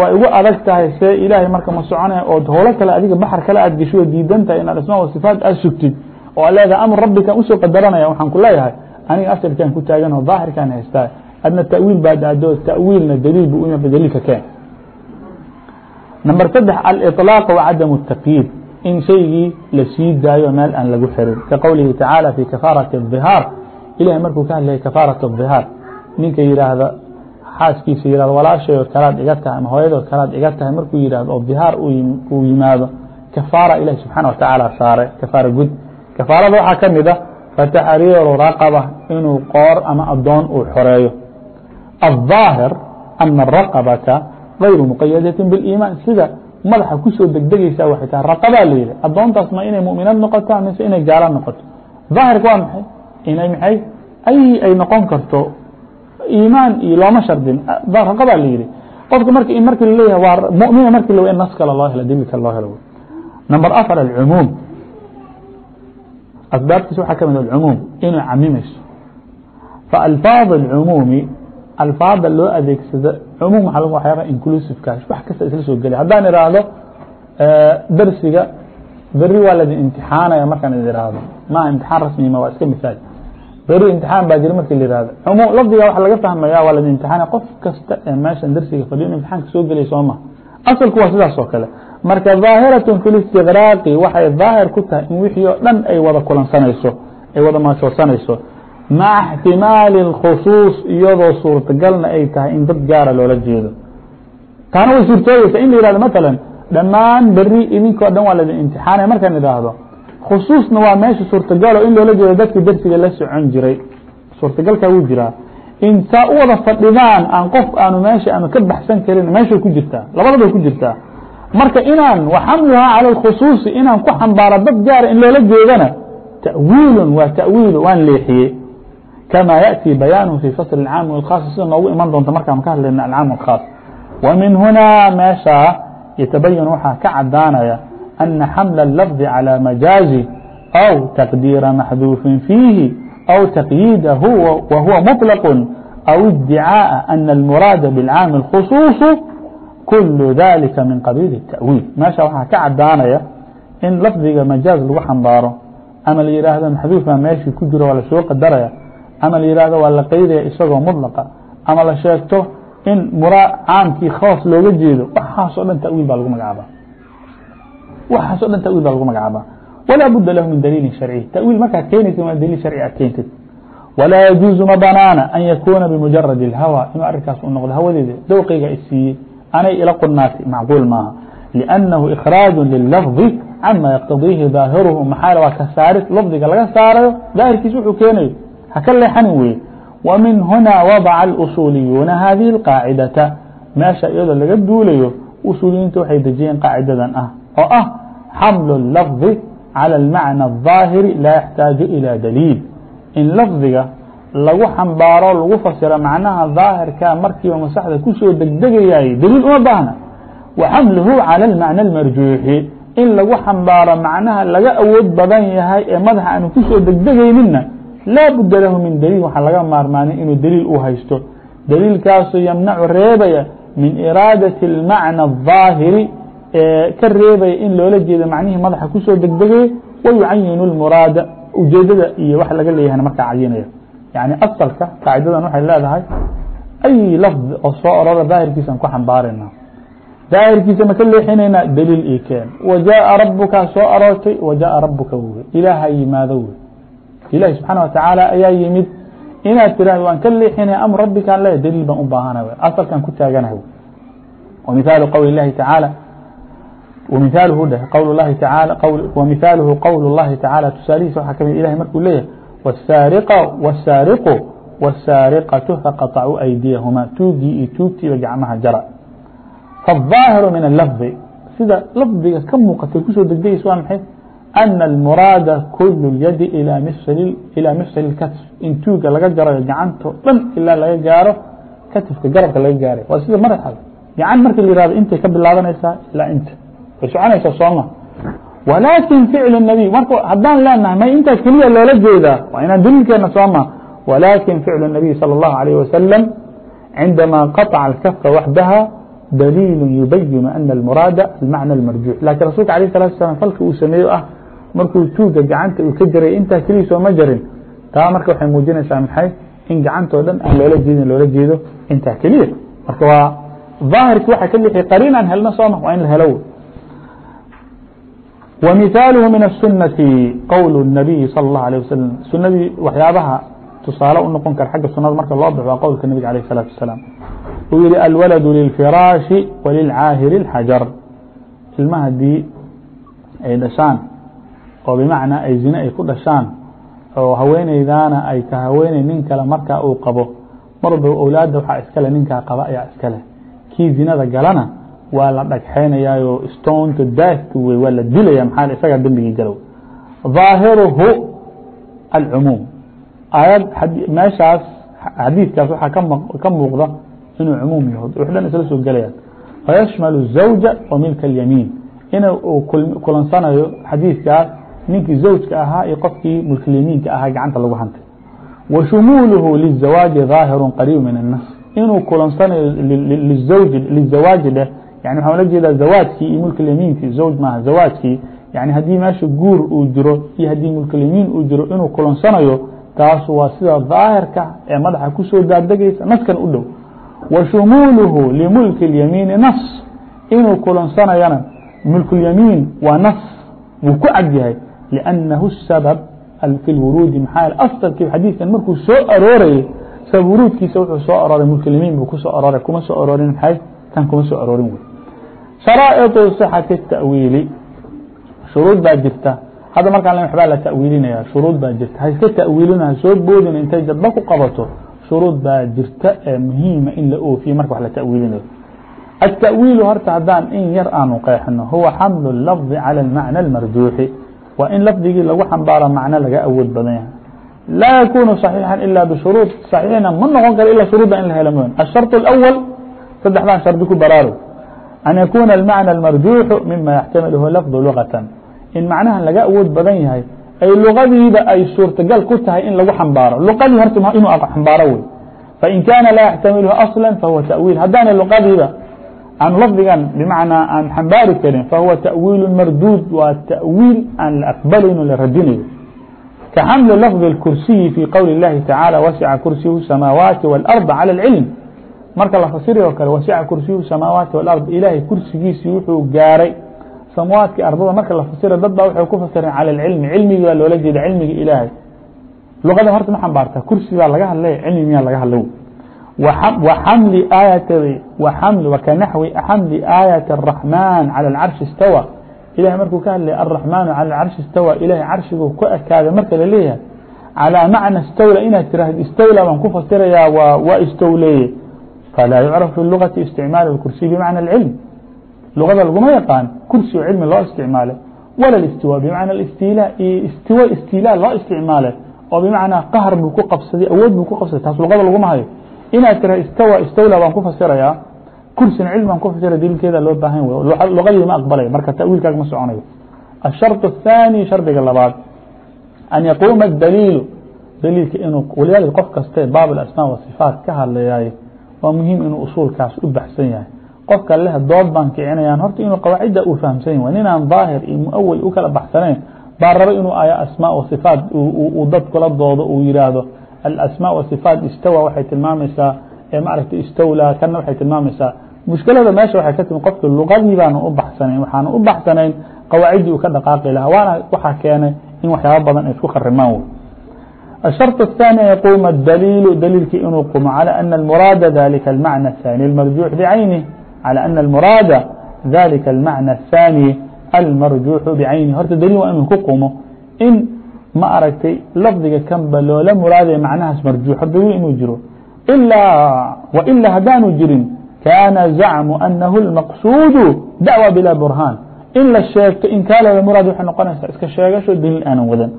waa igu adag tahay see ilaahay marka ma soconaya oo howlo kale adiga baxr kale aad gesho diidan tahay inaad asmاء و صفاaت aad sugtid oo aad leedahay amr rabbikan usoo qadaranaya waxaan ku leeyahay aniga asalkan ku taagan oo ظaahirkan haystaa adna taأwiil baad aado taأwiilna daliil bu u daliilka keen number saddex alإطلاaq وcadم التaqyiid in shaygii la sii daayo meel aan lagu xirin ka qowlihi tacaalى في kafaaraة الظهاar ilahay markuu ka hadlayay kafaaraة الظihaar ninka yihaahda xaaskiisa yihahdo walaashayood kalaad iga tahay ama hooyadood kalaad iga tahay markuu yihahdo oo ظihaar uu yimaado kafaara ilahi subxaana watacaala saare kafaara gud kafaarada waxaa ka mid a fataxriiru raqaba inuu qoor ama adoon uu xoreeyo الظaahir ana الraqabata غayru muqayadaةi bاliimaan sida madaxa kusoo degdegeysa waxay tahay raqabaa la yihi adoontaas ma inay muminad noqoto mise inay gaalo noqoto ظaahirka waa maxay inay maxay ay ay noqon karto iimaan iyo looma shardin. Raqabaa la yihi qofka mark marki la leeyahay waa mumina marki la in nas kale loo helo daliil kale loo helo. Number afar alcumuum. Asbaabtiis waxaa ka mid alcumuum inuu camimayso. Faalfaad alcumuumi alfaada loo adeegsado cumuum lagu waxyaaba inclusiveka wax kasta isla soo gelay haddaan ihaahdo darsiga beri waa ladin imtixaanaya markaan id ihahdo maha imtixaan rasmima waa iska misaal beri imtixaan baa jira marki la yihahdo cumuum lafdiga waxa laga fahmaya waa ladin imtixaanaya qof kasta ee meeshan darsiga fadhiyo in imtixaanka soo gelay soo maha asalku waa sidaas oo kale marka ظaahiraة fi اlistiqraaqi waxay ظaahir ku tahay in wixii oo dhan ay wada kulansanayso ay wada maashoorsanayso maca اxtimaali الkhusuuص iyadoo suurtagalna ay tahay in dad gaara loola jeedo taana way suurtooyeysa in la yihahdo mثalا dhammaan beri idinkoo dhan waa laidin imtixaanaya markaan idhaahdo khusuusna waa meesha suurtagalo in loola jeedo dadkii darsiga la socon jiray. Suurtagalkaa wuu jiraa. Intaa u wada fadhidaan aan qof aanu meesha aanu ka baxsan karin meeshay ku jirtaa labadabay ku jirtaa. Marka inaan waxamluhaa calى اkhusuuصi inaan ku xambaaro dad gaara in loola jeedana tawiilu waa tawiilo waan leexiyey. Kama yaأti bayaanhu fi fasl اcaam واkhaas sida noogu iman doonta markaan ka hadlayna alcaam اkhaas wa min hunaa meeshaa yatabayan waxaa ka cadaanaya أن حمل اللفظ على مجاز أو تقدير محذوف فيه أو تقييده وهو مطلق أو ادعاء أن المراد بالعام الخصوص كل ذلك من قبيل التأويل. meesha waxaa ka cadaanaya in lafdiga majaaz lagu xambaaro ama la yidhaahdo maxduuf baa meeshii ku jiro waa la soo qadaraya ama la yidhaahdo waa la qaydaya isagoo mطlaqa ama la sheegto in mura caamkii khaas looga jeedo waxaas oo dhan ta'wiil baa lagu magacaaba waxaaso dhan tawiil baa lagu magacaaba walaa buda lahu min daliili sharci. Tawiil markaad keenaysa waa daliil sharci aad keentid. Walaa yajuuzu ma banaana an yakuuna bimujaradi اlhawa inuu arrinkaas u noqdo hawadeeda dowqeyga isiiyey anay ila qunnaatay macquul maaha. Liأnnahu ikhraaju lilafdi cama yaqtadiihi daahiruhu maxaal waa ka saarid lafdiga laga saarayo daahirkiis wuxuu keenayo haka leexanin weye wa huna wadaca اlusuuliyuuna hadihi اlqaacidata meesha iyadoo laga duulayo usuuliyiinta waxay dejiyeen qaacidadan ah oo ah xaml الlafظi calى اlmacna الظaahiri laa yaxtaaju ilى daliil. In lafdiga lagu xambaaro lagu fasiro macnaha daahirka markiiba masaxda ku soo degdegayay daliil uma baahna. Wa xamluhu calى اlmacna اlmarjuuxi in lagu xambaaro macnaha laga awood badan yahay ee madaxa aanu ku soo degdegayninna laa budda lahu min daliil. Waxaa laga maarmaanay inuu daliil u haysto. Daliilkaasoo yamnacu reebaya min iraadaةi اlmacna الظaahiri ka reebaya in loola jeedo macnihii madaxa ku soo degdegay wayucayin اmuraada ujeedada iyo wax laga leeyahan markaa cayinaya yani asalka qaacidadan waxay leedahay ay lafdi oo soo orora daahirkiisa aan ku xambaarayna. Daahirkiisa maka leexinayna daliil io keen. Wajaءa rabuka soo aroortay wajaءa rabuka wey ilaaha yimaado wey ilahi subxaana watacaala ayaa yimid inaad tiraahdo waan ka leexinaya amr rabbikaan leeya daliil baan u baahana asalkan ku taaganahay w wamihaalu qowli اlahi tacaala ومثاله ده قول الله تعالى قول ومثاله قول الله تعالى. تساليه وحا كمid إلahay markuu leeyahay والساaرقة والساaرق والساaرقة فقطعوا أيديهما. tuugii iyo tuugtiiba gacmaha jara فالظاaهر من اللفظ sida lفdiga ka muuqatay ku soo degdays waa maxay أن المراaد كل اليد إلى مفصل الكتف. in tuuga laga jarayo gacanto dhan ilaa laga gaaro katifka garabka laga gaaray waa sida mr gacan markii l yhahdo intay ka bilaabanaysaa ilaa inta way soconaysaa sooma. Wlaakin ficl الnabiy marka haddaan leenahay may intaas keliya loola jeedaa waa inaan daliilkeena sooma. Walakin ficl الnabiy salى الlahu عalيه wasalam cindama qaطca اlkafa waxdaha daliilu yubayinu ana اlmuraada almacna اlmarjuux laakiin rasulka alيه الsalatu asalaam falka uu sameeyo ah markuu tuuga gacanta uu ka jaray intaas keliya sooma jarin. Taa marka waxay muujinaysaa maxay? In gacantoo dhan aan loola jeedin loola jeedo intaa keliya. Marka waa daahirki waxa ka bixi qariin aan helno sooma waa in la helo. ومثاaله min السuنة qowل النaبي salى الlه عليه waslم sunadii waxyaabaha tusaale u noqon kara xagga sunada marka loo baxo waa qowlka nebiga alيه الصلاaةu وaسلاaم uu yihi alwalad lilfiraaشhi وlilcaahir الxajar ilma haddii ay dhashaan oo bimacnaa ay zine ay ku dhashaan oo haweeneydaana ay ka haweenay nin kale markaa uu qabo mar walba owlaada waxaa iskale ninkaa qaba ayaa iskale kii zinada galana waa la dhagxaynayaayo stonta daafka wey waa la dilaya maxaa isagaa dembigii galow ظaahiruhu alcumuum aayad meeshaas xadiidkaas waxaa ka muuqda inuu cumuum yaho wx dhan isla soo gelayaan fayashmalu الزawja wa milka اlyamiin in uu kulansanayo xadiidkaas ninkii zawjka ahaa iyo qofkii mulkilyamiinka ahaa gacanta lagu hantay wa shumuuluhu lلزawaaji ظaahiru qariib min الnas inuu kulansanayo lizawaaji dheh yani waxaan la jeedaa zawaajkii iyo mulkilyamiinkii zawj maaha zawaajkii yani haddii meesha guur uu jiro iyo haddii mulkilyamiin uu jiro inuu kulansanayo taas waa sida daahirka ee madaxa ku soo daadegaysa naskan u dhow wa shumuuluhu limulki اlyamiini nas inuu kulansanayana mulkulyamiin waa nas wuu ku cad yahay liأnnahu sabab fi lwuruudi maxaa asalkii xadiidkan markuu soo aroorayay sabab wuruudkiisa wuxuu soo arooray mulklimiin buu ku arooray kuma soo aroorin maxay tan kma soo aroorin wy sharaaئiطu صxaةi التaأwiili shuruud baa jirta. Hadda markaan wabaa la tawiilinaya shuruud baa jirta. Haiska tawiilin hasoo boodin intay dadba ku qabato. Shuruud baa jirta ee muhiima in la oofiye marka wa la tawiilinayo. التaأwiilu horta haddaan in yar aanu qeexno huwa xamlu الlafظi calى الmacnى الmarjuuxi waa in lafdigii lagu xambaaro macno laga awood badan yahay. Laa yakunu صaxiixa ilaa bshuruud صaxiixna ma noqon karo ila shuruudda in la helo mooyn الsharط اأwl saddexdan shardi ku baraarug an yakuna اlmacna اmarjuuxu mima yaxtamiluhu lafdu lugatan in macnahan laga awood badan yahay ay lugadiiba ay suurtagal ku tahay in lagu xambaaro. Luqadii horta inuu xambaaro wey. Fain kaana laa yaxtamilhu aصla fahuwa taأwiil haddaana luqadiiba aan lafdigan bmacnaa aan xambaari karin fahuwa taأwiilu marduud waa taأwiil aan la aqbalayno la radinayo. Ka xamli lafظi fii qowli اllahi taعaalى wasica kursiyu الsamaawaati wاlأrض calى اlcilm marka la fasirayo kale wasica kursiyhu الsamaawaati wاlأrض ilaahay kursigiisii wuxuu gaaray samaawaadki ardada marka la fasira dad baa waxay ku fasireen calى اlcilmi cilmigi baa loola jeeda cilmiga ilaahay luqada horta ma xambaarta kursi baa laga hadlay cilmi miyaa laga hadla وحمل آية وحمل وكنحو حمل آية الرحمن على العرش استوى إلهي markuu ka hadlay الرحمن على العرش استوى إلahay carshigu ku ekaada marka laleeyahay على معنى استولى inaad tirahd استولى baan ku fasirayaa waa istowleeye فlا يعرف في اللغة استعmاaل الكursي بmعنى العلم. lغada laguma yقاan kursi cilmi loo اsتعmaalay wala الاstiواء بmعنى ااstilا اstiw اstilا loo اsتعmaalay oo بmعنaa qhr buu ku qbsaday awood buu ku qbsaday taas lغada laguma hayo inaad tira اstawى اstawlى baan ku fasirayaa kursina cilmi baan ku fasira dliilkeeda loo baahan way luqadii ma aqbalay marka tawiilkaag ma soconayo الsharط الثاني shardiga labaad an yaquuma الdaliilu daliilka inuu walidaali qof kaste baab اasmاء وصفاaت ka hadlayaay waa muhiim inuu usuulkaas u baxsan yahay. Qofka leh dood baan kicinayaan horta inuu qawaacida uu fahamsan yahay ninaan daahir iyo muawel u kala baxsanayn. Baa raba inuu ayo asmaa wa uu dad doodo uu yihaahdo alasmaa wa istawa waxay tilmaamaysaa maaragtay istawlaa kana waxay tilmaamaysaa. Mushkilada meesha waxay ka timi qofki luqadii baanan u baxsanayn waxaanan u baxsanayn qawaaciddii uu ka dhaqaaqi lahaa waana waxaa keenay in waxyaaba badan ay isku kharimaan wey الشhرط الثاني يقوم الdليل dليilkii inuu قmo على أن المراaد ذلiكa المعنى الثاني المرجوح بعyنه على أن المراaد ذلiكa المعنى الثاني المرجوح بعyنه horta dليل waa inuu ku قmo in ma aragtay لفdiga kanba loola mراaday معنhaas marجوح daروي inuu jiro وإلا hadaaنu jirin كاna زعم أنه المقصود دعوى بلا برهان. in la sheegto in kaa loola mراad w noqonaysa iska sheegasho dليل aanan wadan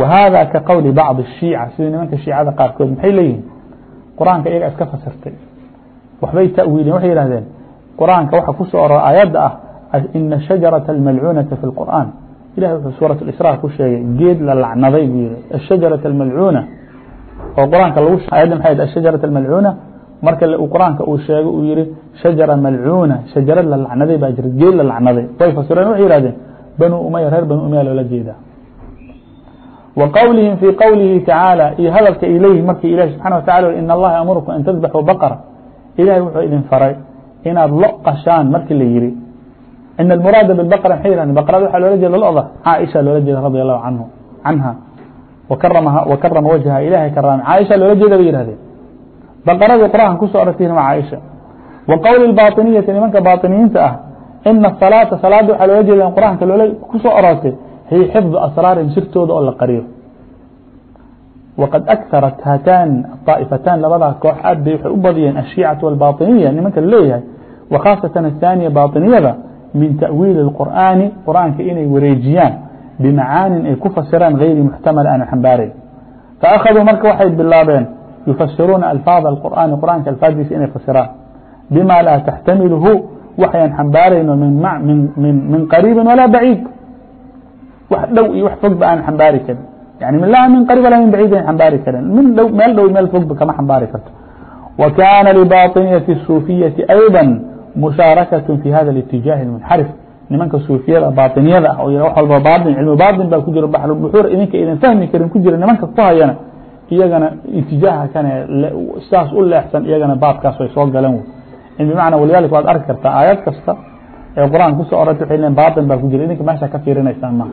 وhada ka qowli bacضi الشhiica sida nimanka shiicada qaarkood maxay leeyihin qur-aanka iyaga iska fasirtay waxbay ta'wiileen waxay yihahdeen qur-aanka waxa ku soo orora aayadda ah ina الشhaجaraةa الmalcuunaةa في الqur'an ilahi wuxuu suuraة اإsrاar ku sheegay geed la lacnaday buu yihi الشhaجaraةa الmalcuuna oo quraanka lagu ayadda maxay الشhaجaraةa الmalcuuna marka quraanka uu sheego uu yihi شhaجara malcuuna shajarad la lacnaday baa jira geed la lacnaday way fasireen waxay yihahdeen banu umaya reer banu umaya loola jeedaa وqwlهiم في qwlihi taعaaلى iyo hadalka ay leyihin marki ilah subحaنه وataعaلى in الlaha amurkum an تdبxوا bqرة ilahay wuxuu idin faray inaad lo qashaan marki la yihi in اmuraada bاbqرة mxay yhaheen bqرada waxaa loola jeeda loda caaisha loola jeeda radي الlه anhu canha. وkarama wجهha ilahay karaame caaisha loola jeeda bay yihahdeen bqرadii qرآan kuso oragtiin waa caaisha. وqwل الbaطiniyaةi nimanka baطiniyiinta ah ina الصaلاaةa salaada waxaa loola jeeda in qurآanka loola ku soo orortay هي حفظ أسrاaرهم sirtooda oo la qariyo وqad أkثaرت hاtاn الطاaئفتاn labadaas koox aad bay waxay u badiyeen الشhيicaة والباطنية nimanka leeyahay وkhاaصaة الثانية باطنiyada min تأwيiل القرآaن qرآaنka inay wareejiyaan بمacاaنi ay ku fasiraan غayri محتmل aan xmbaarayn فأkhذوu marka waxay bilaabeen يfasiruuna ألفاaظ القرآaن qرآaنka alفاadiisa inay fasiraan بmا laa تxتamilhu waxayan xmbaarayno min qريiب وalا bعيid wax dhow iyo wax fogba aan xambaari karin. Yani laa min qariba laa min baciid an xambaari karin. Min dhow meel dhow meel fogba kama xambaari karto. Wa kana libaطiniyati الsuufiyati ayضا mushaarakaة fi hada اlاtijaahi اlmunxarif nimanka suufiyada baainiyada ah oo wax walba baain cilmu baain baa ku jira baxlbuxuur idinka idan fahmi karin ku jira nimanka ku hayana iyagana itijaaha kane saas u leexsan iyagana baabkaas ay soo galeen bmacna walidalik waad arki kartaa aayad kasta ee quraan ku soo orata waay lein baطin baa ku jira idinka meesha ka fiirinaysaan ma.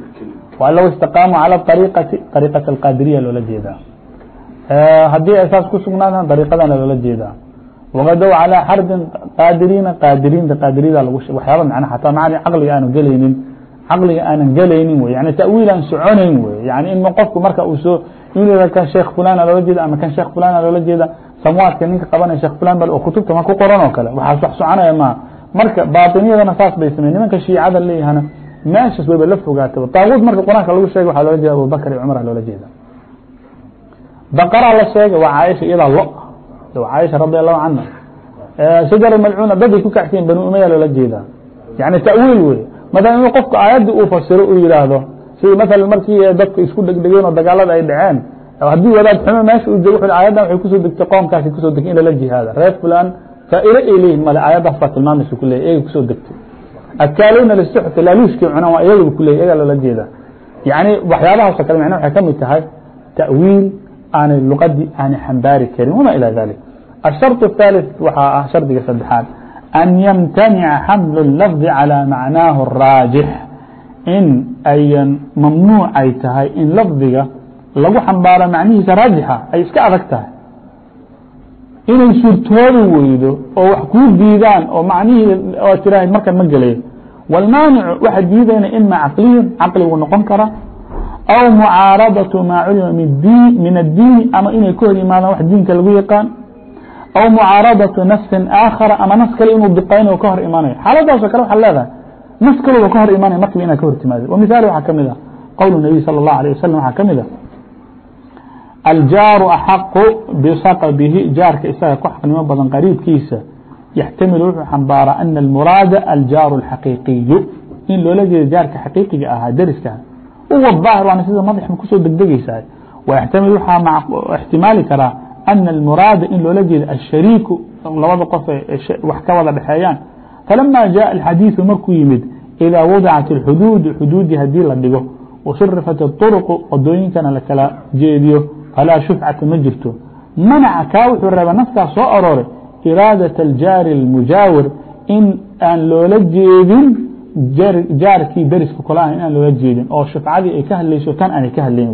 Waa low istaqaamu calى ariqati ariqat alqaadiriya loola jeedaa. Haddii ay saas ku sugnaadaan dariiqadana loola jeedaa. Wagadow calىa xardin qaadiriina qaadiriinta qaadiriyada waxyaaba man ataa macni caqliga aanu gelaynin caqliga aanan gelaynin wey. Yani tawiil aan soconayn wey. Yani in qofku marka uu soo in kan sheekh fulana loola jeeda ama kan sheekh fulana loola jeeda samwaadka ninka qabanaya sheekh fulan ba kutubta ma ku qoran oo kale. Waxaas wax soconaya maa marka baatiniyadana saas bay samey nimanka shiicada leeyahana meeshas wayba la fogaataba. Taaguud marka qur'aanka lagu sheegay waxaa loola jeeda abubakr iyo cumara loola jeeda baqara la sheegay waa caaisha iyadaa lo. Caaisha radi allahu canha shajara malcuuna daday ku kacsiyen banu umaya loola jeedaa. Yani ta'wiil wey maala inuu qofku aayaddii uu fasiro uu yihaahdo sidii maala markii dadka isku dhegdhegeen oo dagaalada ay dhaceen haddii wadaad xumo meesha uu jogo aayaddan waxay ku soo degtay qoomkaasi ku soo degtay in lala jihaada. Reer fulan فaaئdo ay leeyihiin male aيaddaas baa tilmaamaysa kuleey iyaga ku soo degtay adkaalowna lsxta laaluushkay cunaan waa iyagaba kuley iyagaa loola jeeda yaعni waxyaabahaasoo kale mn waxay ka mid tahay taأwiil aanay luqadii aanay xambaari karin wma ilى dalik الsharط الثالث waxaa ah shardiga saddexaad an ymtanica xamlu الlafظi calى macnaahu الraajix in ayan mamnuuc ay tahay in lafdiga lagu xambaaro macnihiisa raajixa ay iska adag tahay inay surtoobi weydo oo wax kuu diidaan oo macnihii ad tiraha markan ma gelayo wاlmaanicu waxa diidayna ima caqliyun caqligu noqon kara aw mucaaradaةu maa culima min الdiini ama inay ka hor yimaadaan wax diinka lagu yaqaan aw mucaaradaةu nafsin aakhara ama nas kale inuu biqaynayo ka hor imanayo xaaladaaso kale waxaad leedahay nas kaleba ka hor imanaya markiiba inaad ka hor timaado wa mihaal waxaa ka mid ah qowl الnabiy salى الlaه alيه waslm waxaa ka mid ah الjاaر أحq بصطبه jاarka isaga ku xqnimo badan qrيibkiisa يحتmل wxuu xmbaara أن المrاad الjاaر الحaقيiقiي in loola jeeda jaarka xaqiiqiga ahaa deriska uwa ظاahir waan sida madaxma ku soo degdegaysaa ويحتmل waxaa اxtimaali karaa أن المrاada in loola jeeda الshariiku labada qof wax ka wada dhexeeyaan فلما جاء الحadيiث markuu yimid إdا وdعت الحduud حduudii haddii la dhigo وshrفت الطرق wadooyinkana lakala jeediyo falaa شhفcata ma jirto manaca kaa wuxuu reeba naftaas soo arooray إراadaة الjاari المujaawir in aan loola jeedin jaarkii deriska kolaha in aan loola jeedin oo shufcadii ay ka hadlayso tan aanay ka hadlayn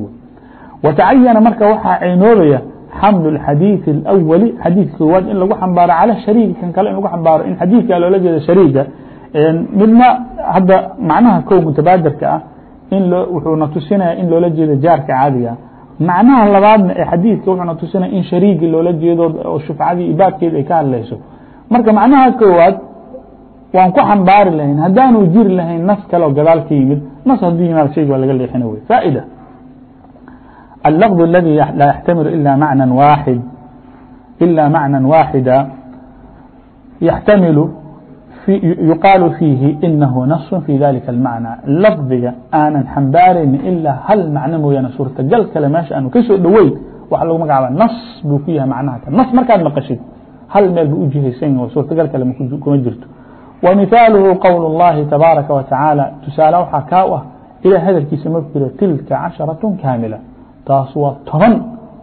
وتacayana marka waxaa caynoobaya xmل الxadيiث الأwli xadiiثka koowaad in lagu xambaaro calى shariik kan kale in lagu xambaaro in xadiiثka loola jeeda shariiga midna hadda macnaha ko mutabaadirka ah in wuxuuna tusinaya in loola jeedo jaarka caadiga macnaha labaadna ee xadiidka wuxuuna tusinaya in shariigi loola jeedo oo shufcadii ibaadkeed ay ka hadlayso. Marka macnaha koowaad waan ku xambaari lahayn haddaanu jiri lahayn nas kale oo gadaal ka yimid nas hadduu yimaad shayg waa laga leexina wey. Faa'ida اللفظ الذي لا يحتمل إلا معنى واحد إلا معنى واحدa يحتمل يقاaل فيiه إنh نص في ذaلiكa المعنى لفdiga aanan xmbaarayni ilاa hal macno mooyaane suurtagal kale meesha aanu ka soo dhoweyn waxa lagu magacaaba nas buu ku yahay macnaha kale nas markaad maqشhid hal meel bu ujihaysan oo suurtagal kale kuma jirto. ومثاaلهu qول اللahi تabاaرaكa وataعaaلى تusaale waxaa kaa u ah ilah hadalkiisa markuu yih tilka caشhaرaة kaamilة taas waa toban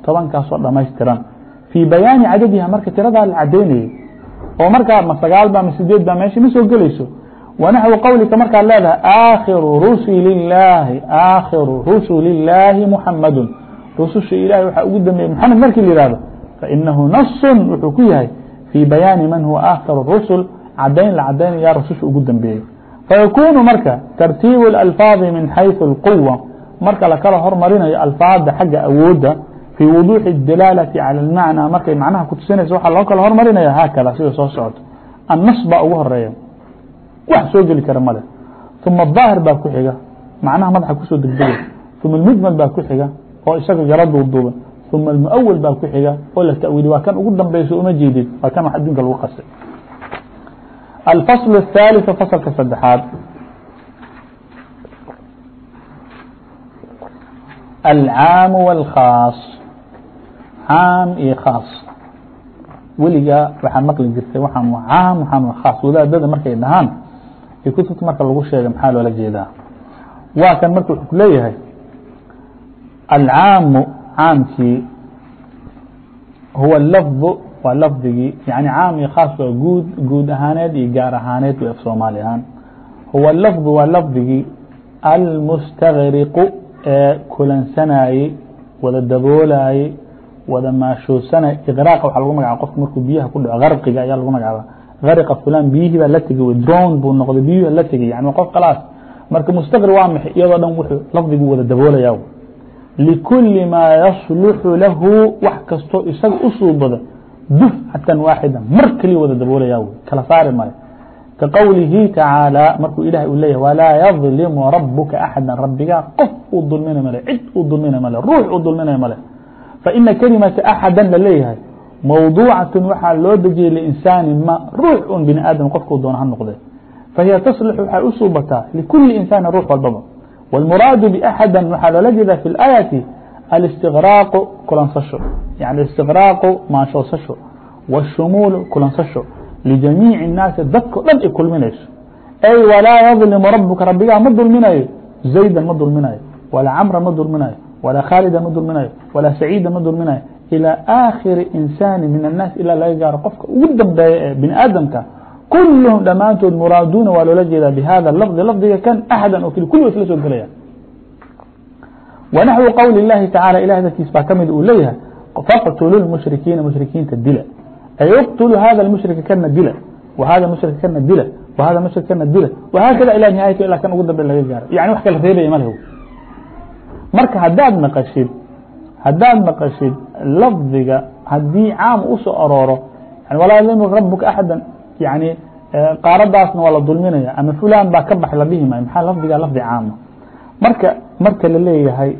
tobankaasoo dhamaystiran فيi bayaani cadadiha marka tiradaa la cadaynayay oo markaa ma sagaal ba ma sideed ba meesha ma soo gelayso wanaxwu qowlika markaad leedahay aakhiru rusuli illaahi aakhiru rusuli illaahi muxamadun rususha ilahi waxaa ugu dambeeyey moxamed markii la yihahdo fainahu nasun wuxuu ku yahay fii bayaani man huwa aakhiru rusul cadayn la cadaynaya rususha ugu dambeeyey fayakunu marka tartiibu اlalfaadi min xayثu اlquwa marka lakala hormarinayo alfaada xagga awooda في وضوح الdلاaلة عaلى المعنى. markay mnha kutusinaysa waa loo kala hormarinaya hkda sida soo socoto النص baa ugu horreeya wax soo geli kara male ثuma الظاhiر baa ku xiga macnaha madaxa ku soo degdega ثuma المجmل baa ku xiga oo isaga yaro duuduuba ثuma المأwl baa ku xiga oo la taأwiili waa kan ugu danbayso uma jeedid waa kan wax adduunka lagu qasay الفصل الثالث فصلka سدexaad العاam والkhاaص caam iyo khaas. Weligaa waxaa maqli jirtay waxaan caam waxaan khaas. Wadaadada markay dhahaan ee kutubta marka lagu sheega maxaa loola jeedaa? Waa kan marka wuxuu ku alcaamu caamkii huwa lafdu waa lafdigii yani caam iyo khaas waa guud guud ahaaneed iyo gaar ahaaneed af soomaali ahaan. Huwa lafdu waa lafdigii almustagriqu ee kulansanayey wada daboolayey wada maashoosanay iqraaqa waxaa lagu magacaba qofka markuu biyaha ku dhaco garqiga ayaa lagu magacaaba gariqa fulan biyihii baa la tegey wey drown buu noqday biyuhi baa la tegey yani qof khalaas. Marka mustaqri waa maxay? Iyadoo dhan wuxuu lafdigu wada daboolaya likuli maa yasluxu lahu wax kastoo isaga u suubada dufcatan waaxida mar keliya wada daboolaya wey kala saari male ka qowlihi markuu ilahay u leeyahy walaa yadlimu rabuka axada rabbigaa qof uu dulmina male cid uu dulmina male ruux uu dulminaya male فإن كلمة أحadا la leeyahay موضوعaة waxaa loo dejiyey لإنساaن mا ruuح un بني aadم qofku doon ha noqde فهي تصلح waxay u suubataa لكuلi إنساaن ruuح walbaba والمراaد بأحadا waxaa loola jeeda في الآيaة الاستغراaق kulansasho يعني الاستغراaق maashoosasho والشhمuuل kulansasho لجamيiع الناaسi dadko dhan ay kulminayso أي ولاa يظلم رaبka rabigaa ma dulminayo زayda ma dulminayo ولا cمرa ma dulminayo walaa khaalida ma dulminayo walaa saciida ma dulminayo ilىa aakhiri insaani min الnaas ilaa laga gaaro qofka ugu dambeeya ee bini aadamka kulhm dhammaantood muraaduuna waa loola jeedaa bhada lafdi lafdiga kan axada oo keli kulli isla soo gelaya wanaxwu qowli اllahi tacala ilahay darkiis baa ka uu leeyahay faqtulu اmushrikiina mushrikiinta dila ay اqtulu hada اmushrika kana dila whada mushrika kana dila whada mushrika kana dila whaakada ilى nihaayati ilaa kan ugu dambe laga gaaro yani wax kala reebaya maleh marka haddaad maqashid haddaad maqashid lafdiga haddii caam u soo arooro walaa yadlimu rabuka axada yani qaaradaasna waa la dulminaya ama fulan baa ka bax la dhihi maayo maxaa lafdiga lafdi caama marka marka la leeyahay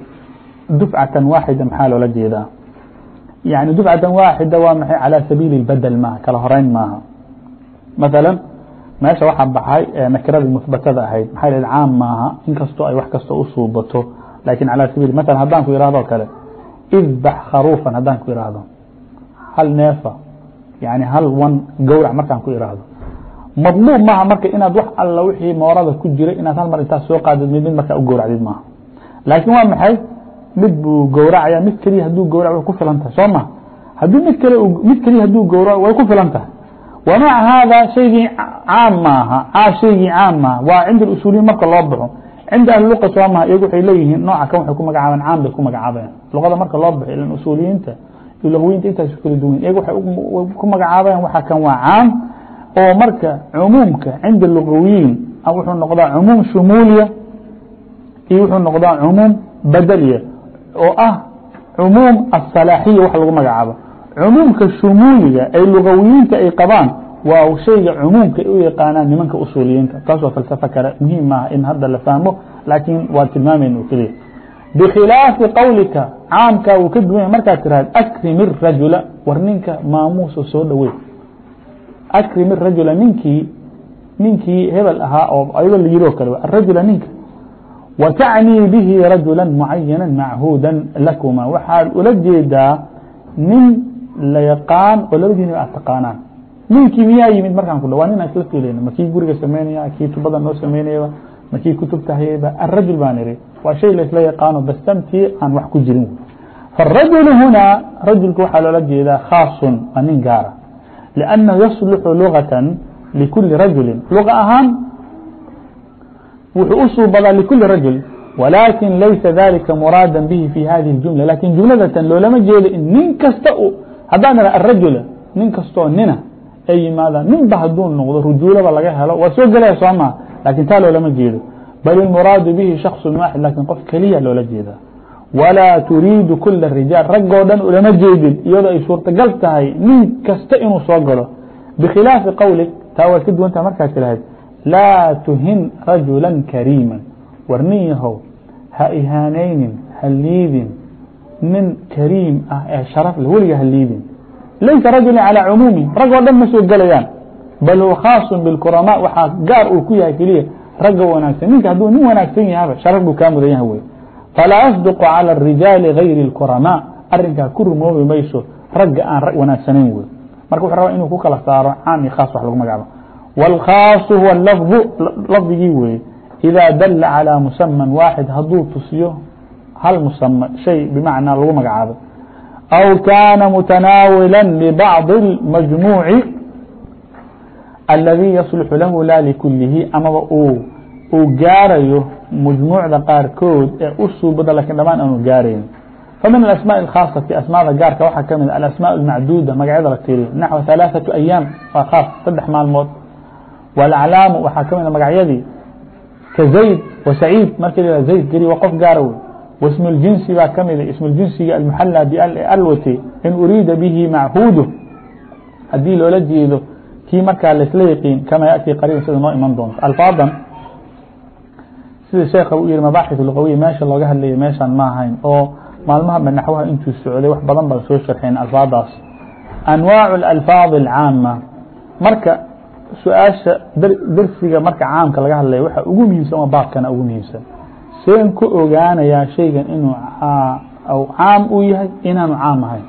dufcatan waaxida maxaa loola jeedaa? Yani dufcatan waaxida waa maxay? Calى sabiili اbadel maaha kala horeyn maaha. Maala meesha waxaa baxay nakiradii muhbatada ahayd maxaa lh caam maaha inkastoo ay wax kastoo u suubato laakiin alى sabil maala haddaan ku ihahdo kale idbax kharuufan haddaan ku ihahdo hal neefa yani hal wan gowrac markaan ku ihahdo madluub maaha marka inaad wax alla wixii moorada ku jiray inaad hal mar intaad soo qaadid mid mid markaa u gowracdid maaha laakiin waa maxay mid buu gowracaya mid keliya hadduu gowrac way ku filan tahay soo ma haddii mid kale mid keliya hadduu gowrac way ku filan tahay wa maca haada shaygii caam maaha shaygii caam maaha waa cinda usuuliyin marka loo baxo luqa soo maha iyagu waxay leeyihiin nooca kan waxay ku magacaabeen caam bay ku magacaaben luqada marka loo baxo ilan usuuliyiinta iyo luqwiyiinta intaas kala duwan iyagu waxay ku magacaabeen waxa kan waa caam oo marka cumuumka cinda luqawiyiin wuxuu noqdaa cumuum shumuuliya iyo wuxuu noqdaa cumuum badeliya oo ah cumuum asalaaxiya wax lagu magacaabo cumuumka shumuuliga ay lugawiyiinta ay qabaan waa shayga cumuumka u yaqaanaan nimanka usuuliyiinta taas waa falsafo kale. Muhiim maaha in hadda la fahmo laakiin waa tilmaamayna o keliya bikhilaafi qowlika caamkaa wuu ka duwan yahay markaad tiraahd akrimi rajula war ninka maamuusa soo dhowey akrimi rajula ninkii ninkii hebel ahaa oo ayadoo la yiri o kale arajula ninka wa tacnii bihi rajula mucayana machuuda lakuma waxaad ula jeedaa nin la yaqaan oo labadiina aad taqaanaan ninkii miyaa yimid markaan ku dha waa nin aan isla fiilayna ma kii guriga samaynaya kii tubada noo samaynayaba ma kii kutubta hayayba arajul baan ihi waa shay laisla yaqaano bastamtii aan wax ku jirin. Faarajulu hunaa rajulka waxaa loola jeedaa khaasun waa nin gaara liannahu yasluxu lugatan likuli rajulin. Luga ahaan wuxuu u suubadaa likuli rajul walaakin laysa dalika muraada bihi fi hadihi اjumla laakiin jumladatan loolama jeedo in nin kasta haddaan ira arajula nin kastoo nina ay yimaadaan. Ninba hadduu noqdo rujuulaba laga helo waa soo gelaya soo maa laakiin taa loolama jeedo. Bal ilmuraadu bihi shakص waaxid laakiin qof keliya loola jeeda. Walaa turiidu kula rijaal raggoo dhan ulama jeedin iyadoo ay suurtagal tahay nin kasta inuu soo galo. Bikhilaafi qowlik taa waad ka duwantaha markaad tirahayd laa tuhin rajula kariima war nin yahow ha ihaanaynin ha liidin. Nin kariim ah ee sharaf leh weliga ha liidin laysa rajul calى cumuumi rag oo dhan ma soo gelayaan. Bal huwa khaaص bاkurama waxaa gaar uu ku yahay keliya ragga wanaagsan. Ninka hadduu nin wanaagsan yahaba sharaf buu kaa mudan yaha wey falaa yصdq calى الrijaali gayri اkurama arinkaa ku rumoobi mayso ragga aan wanaagsanayn wey marka wxuu rabaa inuu ku kala saaro caam khaas wax lagu magacaabo. Wاlkhaaصu huwa lafdu lafdigii weeye إida dala calى musaman waaxid hadduu tusiyo hal musama shay bimacnaa lagu magacaabo. أو كان متناولا لبعض المجموع الذي يصلح له لا لكله. amaba uu gaarayo مجموعda قاarكood ee u suubada lkن dhamaan aanu gaarayn فمن الأسماء الخاaصة أسماعda gaarka waaa ka mid الأسماء المacduda مagaعyada la tiriyo نحو ثaلاثة أياaم waa خاaص سdex maalmood والأعلاam waxaa ka mid magaعyadii كزaيد وسaعيid mark زayd geri wa qof gaara wey واسم الجinsi baa kamida ism jinsiga almuxalى balwati in uriida bihi machuudu hadii loola jeedo kii markaa laisla yaqiin kama yaأti qariiban sida noo iman doonto alfaadan sida sheekha u yihi mabaaxith lugawiya meesha looga hadlaya meeshaan ma ahayn oo maalmaha ba naxwaha intuu socday wax badan baan soo sharxeen alfaadaas anwaacu اlalfaad اlcaama marka su-aasha dersiga marka caamka laga hadlaya waxa ugu muhiimsan waa baabkana ugu muhiimsan seen ku ogaanayaa shaygan inuu caam u yahay inaanu caam ahayn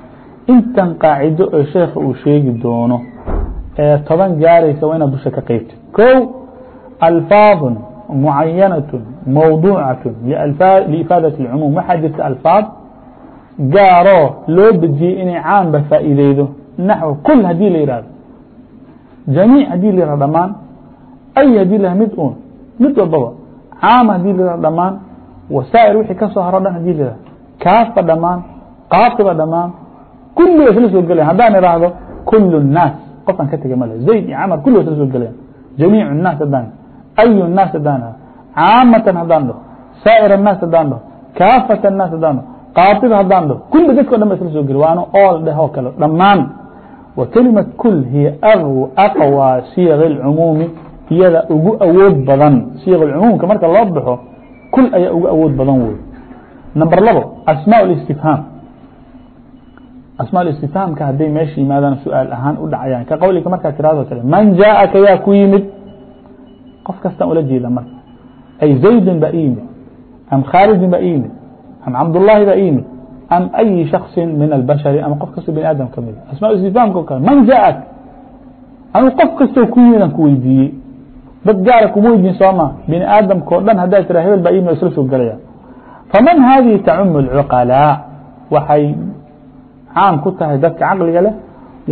intan qaacido oo sheekha uu sheegi doono ee toban gaaraysa waa inaad dusha ka qeybtid ko alfaad mucayanaة mawduucaة liifaadaة اcumuum waxaa jirta alfaad gaaroo loo dejiyey inay caamba faa'iideydo naxو kul hadii la yihahdo jamiiع hadii la yihahdo dhamaan ay hadii la mid un mid walbaba caam hadii la yihahdo dhamaan wasaa'ir wixii ka soo haro dhan hadii la yihahdo kaafa dhamaan qaafiba dhamaan kulli wa isla soo gelayan haddaan ihahdo kul الnaas qofaan ka tega male zayd iyo camar kulli wa isla soo gelayan jamiiع الnaas haddaan أy الناas hadaan dhaho caamatan hadaan dhaho saa'ir الناas hadaan dhaho kaafat الناas hadaan dhaho qaatib hadaan dhaho kulli dadka o dhan ba isla soo geli waana ool dheh oo kale dhammaan wa kelimaة kul hiya aqwى siyaq الcumuumi iyada ugu awood badan siiq cumuumka marka loo baxo kul ayaa ugu awood badan wey number labo asmاء ااstifhaam asmاء ااstifhaamka hadday meesha yimaadaan su'aal ahaan u dhacayaan. Ka qowliga markaa tirahdoo kale man jaaءaka yaa ku yimid? Qof kastaan ula jeeda marka ay zaydin baa iyimid am khaalidin baa iyimid am cabduلlahi baa iyimid am أyi شhakصi min اlbashari ama qof kastoo bani aadam ka mida asmاء o kale man jaaءak anu qof kastoo ku yimid aan ku weydiiyey dad gaara kuma weydin sooma. Bni aadamka o dhan haddaa tira hebel baa ino isla soo gelaya faman haadihi tacumu اlcuqalaa waxay caam ku tahay dadka caqliga leh.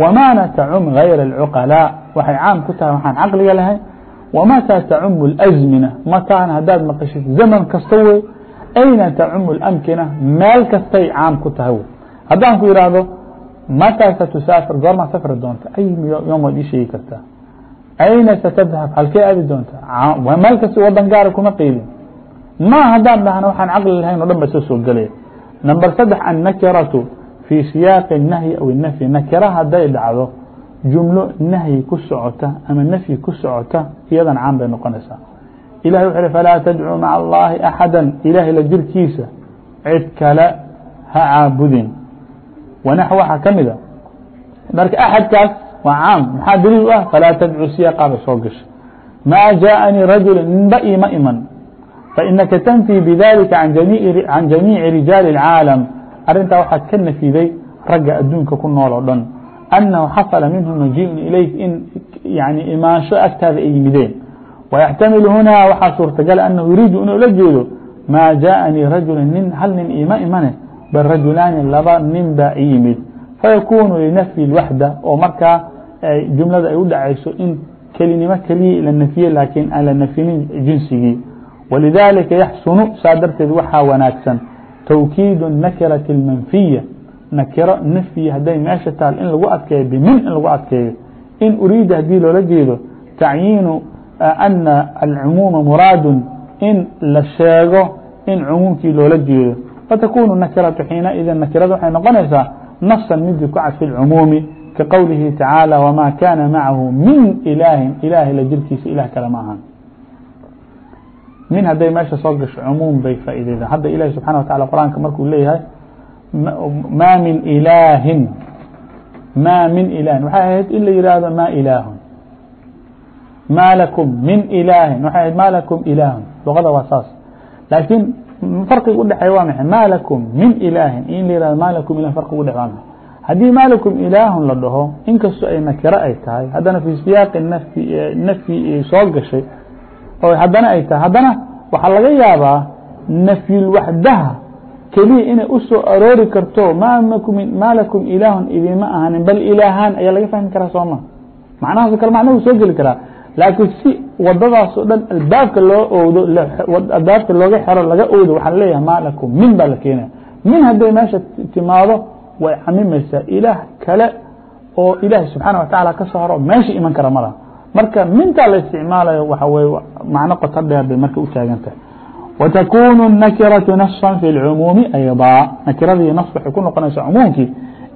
Wamaana tacum gayra اlcuqalaa waxay caam ku tahay waxaan caqliga lahay wamataa tacumu اlأzmina mataana haddaad maqashid zaman kasta wey. Ayna tacumu اlamkina meel kastay caam ku tahay wey. Haddaan ku idhaahdo mataasa tusaafir goormaa safri doonta? Ay yoomaad ii sheegi kartaa ayna stdhab halkee aadi doontaa meel kast wadan gaara kuma qeydin ma hadaan dhahno waxaan caqli lahayn o dhan ba soo soo gelaya number saddex annakiratu fii siyaaqi الnahyi aw الnafyi nakira haday dhacdo jumlo nahyi ku socota ama nafyi ku socota iyadan caan bay noqonaysaa ilahay wuxu falaa tadcuu maca اllahi axada ilahay la jirkiisa cid kale ha caabudin wanax waxaa ka mida marka axadkaas waa caam maxaa daliil u ah? Falaa tadcu siyaqaa soo gashay maa jaaءanii rajulu ninba ima iman. Fainaka tanfii bidalika can jamiici rijaali اlcaalam arintaa waxaad ka nafiday ragga adduunka ku nool oo dhan. Annahu xasala minhu majiiun ilayk in yani imaansho agtaada ay yimideen. Wayaxtamilu hunaa waxaa suurtagala ah annahu yuriidu inuu la jeedo maa jaaءanii rajulu nin hal nin iima imane bal rajulaani laba nin baa i yimid fayakunu linafyi الwaxda oo markaa jumlada ay u dhacayso in kelinimo keliya la nafye laakiin aan la nafyinin jinsigii walidalika yaxsunu saa darteed waxaa wanaagsan twkiid الnakiraة الmanfiya nakiro nafyi hadday meesha taal in lagu adkeeyo bimin in lagu adkeeyo in uriida haddii loola jeedo tacyiinu ana alcumuuma muraadu in la sheego in cumuumkii loola jeedo fatakunu nakiratu xiinaidin nakirada waxay noqonaysaa nafsan midii ku cadfi lcumuumi ka qowlihi tacaalى wma kana macahu min ilaahin ilaahay la jirkiisa ilah kale ma ahan min hadday meesha soo gasho cumuum bay faa'iideyda hadda ilahi subxana wa tacala qur'aanka markuu leeyahay ma min ilaahin ma min ilahin waxay ahayd in la yihahdo ma ilaahun ma lakum min ilaahin waxay ahayd ma lakum ilaahun luqada waa saas laakiin farqiga udhexeeya waa maxay ma lakum min ilaahin in la yihahdo ma lakum ilah farqiga udhex waa maxay haddii ma lakum ilaahun la dhaho inkastoo ay nakiro ay tahay haddana fi siyaaqi nafyi nafyi soo gashay oo haddana ay tahay haddana waxaa laga yaabaa nafyulwaxdaha keliya inay u soo aroori karto ma lakum ilaahun idima ahanin bal ilaahaan ayaa laga fahmi karaa sooma macnahaas kale macna u soo geli karaa laakiin si wadadaas o dhan albaabka loo oodo albaabka looga xero laga oodo waxaa leeyahay maa lakum min baa la keenaya min hadday meesha timaado way camimaysaa ilaah kale oo ilaahay subxaana watacaala ka soo haro meesha iman kara malaha marka mintaa la isticmaalayo waxa weye macno qoto dheer bay marka u taagan tahay watakunu الnakiraةu naصa fi اlcumuumi ayضa nakiradii nas waxay ku noqonaysaa cumuumkii.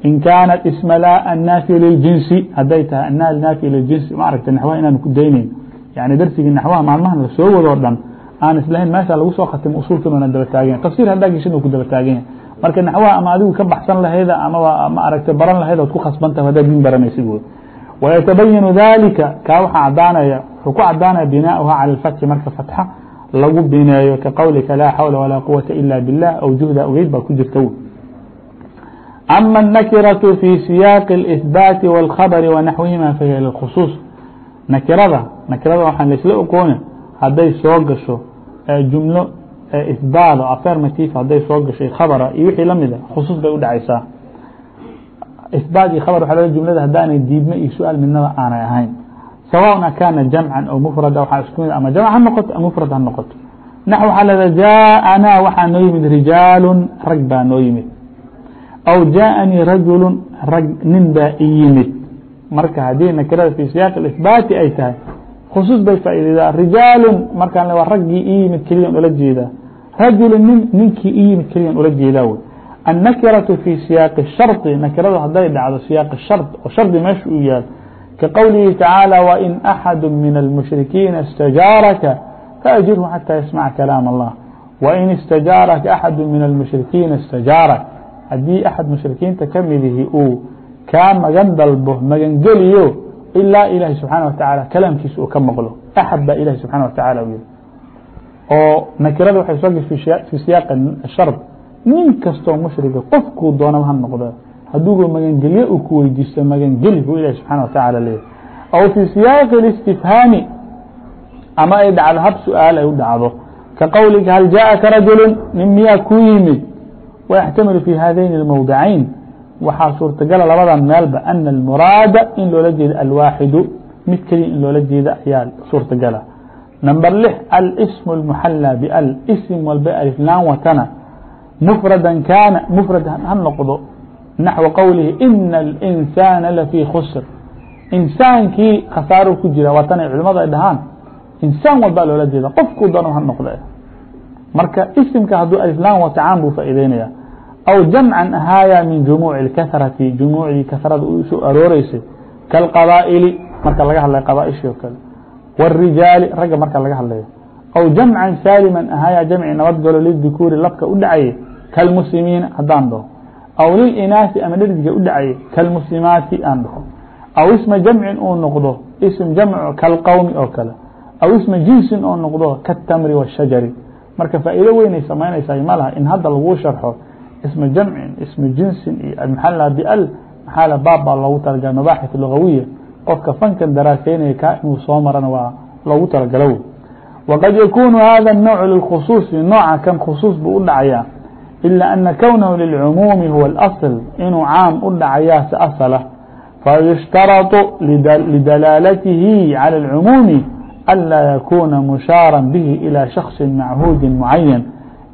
In kaanat isma la annaafiya liljinsi hadday tahay annaafiya liljinsi ma aragta inaanu ku daynayn yani darsigii naxwaha maalmahan la soo wadoo dhan aan islahayn meesha lagu soo khatimo usuulkii na daba taagen tafsiir haddaa geshin u ku daba taaganya marka naxwaha ama adigu ka baxsan lahayda amaba ma aragta baran lahayd ood ku khasbantah haddaad diin baranaysid wey wayatabayanu dalika kaa waxaa cadaanaya wuxuu ku cadaanaya binaaؤuha calى اfati marka fatxa lagu bineeyo ka laa xawla walaa quwata ila biاllah aw juhda ogeyd baa ku jirta w ama الnakiraةu fi siyaaqi اlإhbaati wاlkhabari wanaxwihima fahiya lilkhusuuص nakirada nakirada waxaan laysla ogoone hadday soo gasho jumlo isbaalo affirmative hadday soo gashay khabara iyo wixii la mida ah, khusuus bay u dhacaysaa. Isbaad iyo khabar waa jumlada haddaanay diibme iyo su'aal midnaba aanay ahayn. Sawaء akaana jamcan o mfrada waa isku mid ah, ama jamc ha noqoto mfrad ha noqoto. Nax waxaa lada jaaanaa waxaa noo yimid rijaalu rag baa noo yimid. Aw jaaanii rajulu rag nin baa iyimid marka haddii nakirada في siyaq اإثbaati ay tahay khusuص bay faa'iideydaa rijaalu markaan waa raggii i yimid keliyan ula jeedaa rajulu nin ninkii i yimid keliyan ula jeedaa wey. النkiraة في siyaaqi الsharطi nakiradu haday dhacdo siyaaqi shard oo shardi meesha uu yahay ka qowlihi tacaalى وin أxadu min الmushrikiina اstajaaraka faأjirhu xatىa yasmca kalaam الlah وin اstajaaraka أxadu min الmushrikiina اstajaaraka haddii axad mushrikiinta ka midihi uu kaa magan dalbo magan geliyo ilaa ilaahi subxaana watacaala kalaamkiisa uu ka maqlo. Axad baa ilahi subxana watacaala u yihi oo nakirada waxay soo fi siyaaq shard. Nin kastoo mushriga qofkuu doonaba ha noqdo. Hadduu magangelye uu ku weydiisto magangeli buu ilahi subxana watacaala leeyahy aw fii siyaaqi اlistifhaami ama ay dhacdo hab su'aal ay u dhacdo. Ka qowlika hal jaءaka rajulu nin miyaa kuu yimid? Wayaxtamilu fi haadayn اlmowdicayn waxaa suurtagala ah labada meelba أن الmraada in loola jeedo alwaaxidu. Mid keliya in loola jeeda ayaa suurtagala ah. number لix alsm الmuxalى bal sm walba aliflaan watana mfradan kaana mfrad ha noqdo. Naxو qowlihi ina الإnsaana lafii khusr. Insaankii khasaaro ku jira waa tanay culimadu ay dhahaan insaan walbaa loola jeeda qofkuu doono ha noqda marka isimka hadduu aliflaan wata caan buu faa'iideynaya aw jamcan ahaaya min jumuuci اlkasrati jumuucdii kasrada u soo arooreysay kaalqabaa'ili marka laga hadlay qabaaishii oo kale wاrijaali ragga marka laga hadlayo aw jamcan saaliman ahaaya jamci nabadgalo lidikuuri labka u dhacayay kalmuslimiina haddaan dhaho aw lilinaasi ama dherdiga u dhacayay kalmuslimaati aan dhaho aw isma jamcin uu noqdo ism jamcu kalqowmi oo kale aw isma jinsin oo noqdo katamri washajari marka faa'iido weynay samaynaysaa ma in hadda laguu sharxo ism jamcin ism jinsin iyo admaa bl maxaa baabbaa loogu talagala mabaaxif lugawiya. Qofka fankan daraaseynaya kaa inuu soo marana waa loogu talagalo wey waqad yakunu hada الnowc lilkhusuuصi nooca kan khusuus buu u dhacayaa. Ilaa ana kownahu lilcumuumi huwa اlaصl inuu caam u dhacayaa se aslah fayushtarطu lidalaalatihi calى اlcumuumi anlaa yakuuna mushaara bihi ilى shakhصi machuudi mucayan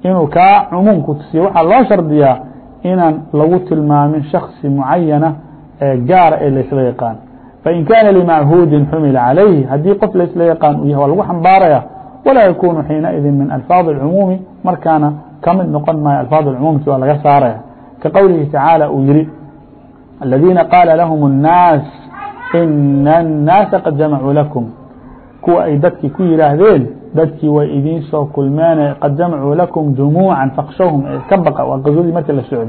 inuu kaa cmuم ku tusiyo. Waxaa loo shardiyaa inaan lagu tilmaamin شhaخصi mعayana ee gaara ee laisla yaqaan. Fain kaana لmعhudi xumila عalayhi haddii qof laisla yaqaan uu yahy waa lagu xambaaraya walaa yakunu xiinaئidi min alفاaظ الcmuuمi markaana ka mid noqon maayo alفاaظ اcmuumki waa laga saaraya. Ka qowlihi tacaalى uu yihi الadiina qaala lahm الnاas ina الnاasa qad jamacuu lakum. Kuwa ay dadkii ku yihaahdeen dadkii way idiin soo kulmeen qad jamacuu lakum jumuuعa fakshawhum ee ka baqa waa qazwadii markii la socday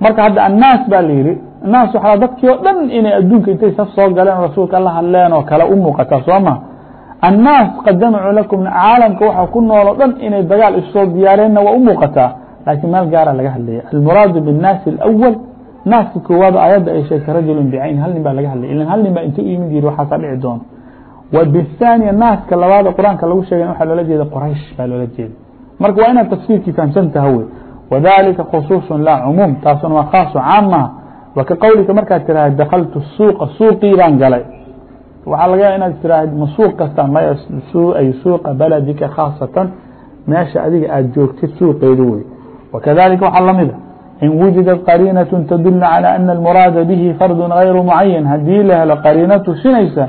marka hadda annaas baa la yihi naas waxaa dadkii oo dhan inay adduunka intay saf soo galeen rasuulka la hadleen oo kale u muuqataa soo ma الناas qad jamacuu lakum caalamka waxa ku nool o dhan inay dagaal issoo diyaareenna waa u muuqataa laakiin meel gaara laga hadlaya almuraadu bالnaasi الأول naaska koowaad aayadda ay sheegtay rajulu bcayn hal nin baa laga hadlay ilan hal nin baa inta u yimid yiri waxaasaa dhici doona w bالثaaniya naaska labaad qur-aanka lagu sheegay waxaa loola jeeda qoraysh baa loola jeeda marka waa inaad tafsiirkii fahamsantaha wey wadalika khusuuص laa cumuum taasuna waa khaaso caam maha wa ka qowlika markaad tiraha dakaltu suuqa suuqii baan galay waxaa laga yaaba inaad tiraahd ma suuq kasta maya ay suuqa baladika khaasatan meesha adiga aada joogtid suuqeedu wey wakadalika waxaa lamida in wujidat qariinaة tadul calى ana almuraada bihi fardu غayru mucayan hadii la helo qariino tusinaysa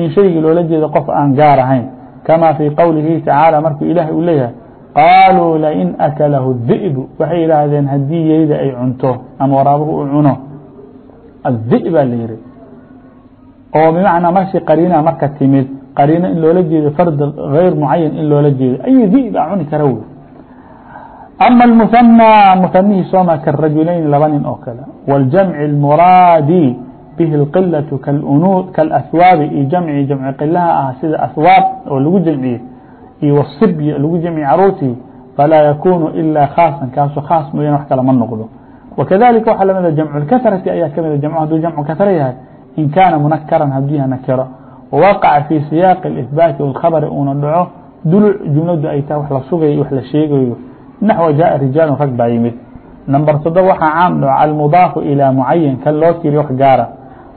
in shaygii loola jeedo qof aan gaar ahayn kama fii qowlihi tacaalى markuu ilahay uu leeyahay qaaluu lain akalahu الdi'bu waxay yihaahdeen hadii yeyda ay cunto ama waraabuhu uu cuno الdi baa la yihi oo bmacnaa marshi qariina marka timid qariino in loola jeedo fard غayr mucayan in loola jeedo ayu di baa cuni kara wey ama المثنى مثنihii sooma karajulayn laba nin oo kale واljمع الmuraadi به القلة كالأhواaب iyo جمc جمc قilha ah sida أhواaب oo lagu جمciye iyo وصby lagu جمciye caruurtii falاa ykun إilا khاaصا kaasu khاaص mooyane wax kale ma noqdo. وkaذaلika waxa lamida ah جمcالkahrati ayaa kamida ah جمc haduu جمc kahra yahay in kaana mنkran haduu yahay nakiro وwaqca fي siyاaq الإثbاaتi والkhabr uuna dhaco duluc jumladu ay tahay wax la sugay wax la sheegayo naxو jaaء rijaaل rag baa yimid. نمبر todob waxaa caam dhaco almudaafu ilىa mucayan kan loo tiriyo wax gaara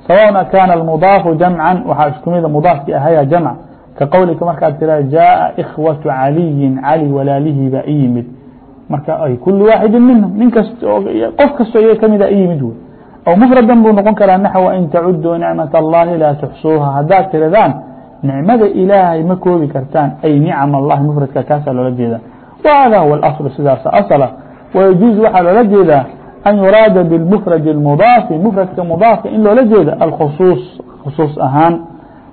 sawاء kاn المضاaف جمعا waxa isku mid mضاaفki ahaya جمع. ka qowlika markaad tira jaaءa إkhوaة عaliyi cali walaalihii baa iyimid marka ay kuli waaxidi minhum nin kasto qof kastoo iyaga kamida iyimid wey aw mfradan buu noqon karaa naxو in tacuduu nicmaة الlahi laa تxsuuha haddaad tiradaan nicmada ilaahay ma koobi kartaan ay nicam الlahi mfradka kaasaa loola jeedaa whada huw اأصل sidaasa aصla ويجuز waxaa loola jeedaa an yuraada bاmfrad اmdaafi mfradka mdaafka in loola jeeda akhusuus khusuus ahaan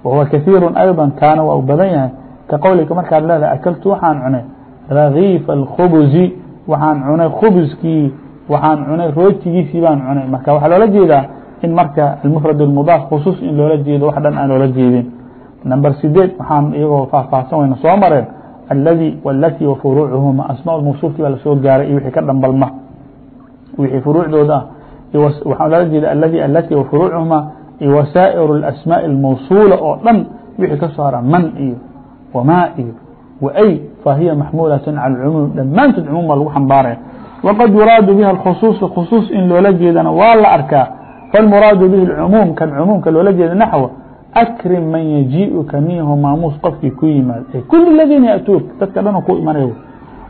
wahuwa kaiiru ayضa kaana waa u badan yahay ka qowlika markaad leedaha akaltu waxaan cunay rakiifa اkhubuzi waxaan cunay khubuskii waxaan cunay rootigiisii baan cunay marka waxaa loola jeedaa in marka amfrad اmdaaf khusuus in loola jeedo wax dhan aan loola jeedin number sideed waxaan iyagoo faahfaahsan wayna soo mareen aladi wاlati wa furuucuhuma asmaaء mawsuufki baa la soo gaaray iyo wixii ka dhanbalma wixii furuucdood ah waxaa loola jeeda aldi alati furuuchuma iyo wasaaئir الasmaaءi اlmawsuula oo dhan wixii ka soo hara man iyo wmaa iyo way fahiya maxmuulaة calى اcumuum dhammaantood cumuum baa lagu xambaaraya. Waqad yuraadu biha اkhusuuص khusuuص in loola jeedana waa la arkaa. Faاlmuraadu bihi اcumuum kan cumuumka loola jeeda naxw akrim man yajiئuka minhu maamuus qofkii ku yimaado ay kul ladiina yatuuk dadka dhan oo ku imanay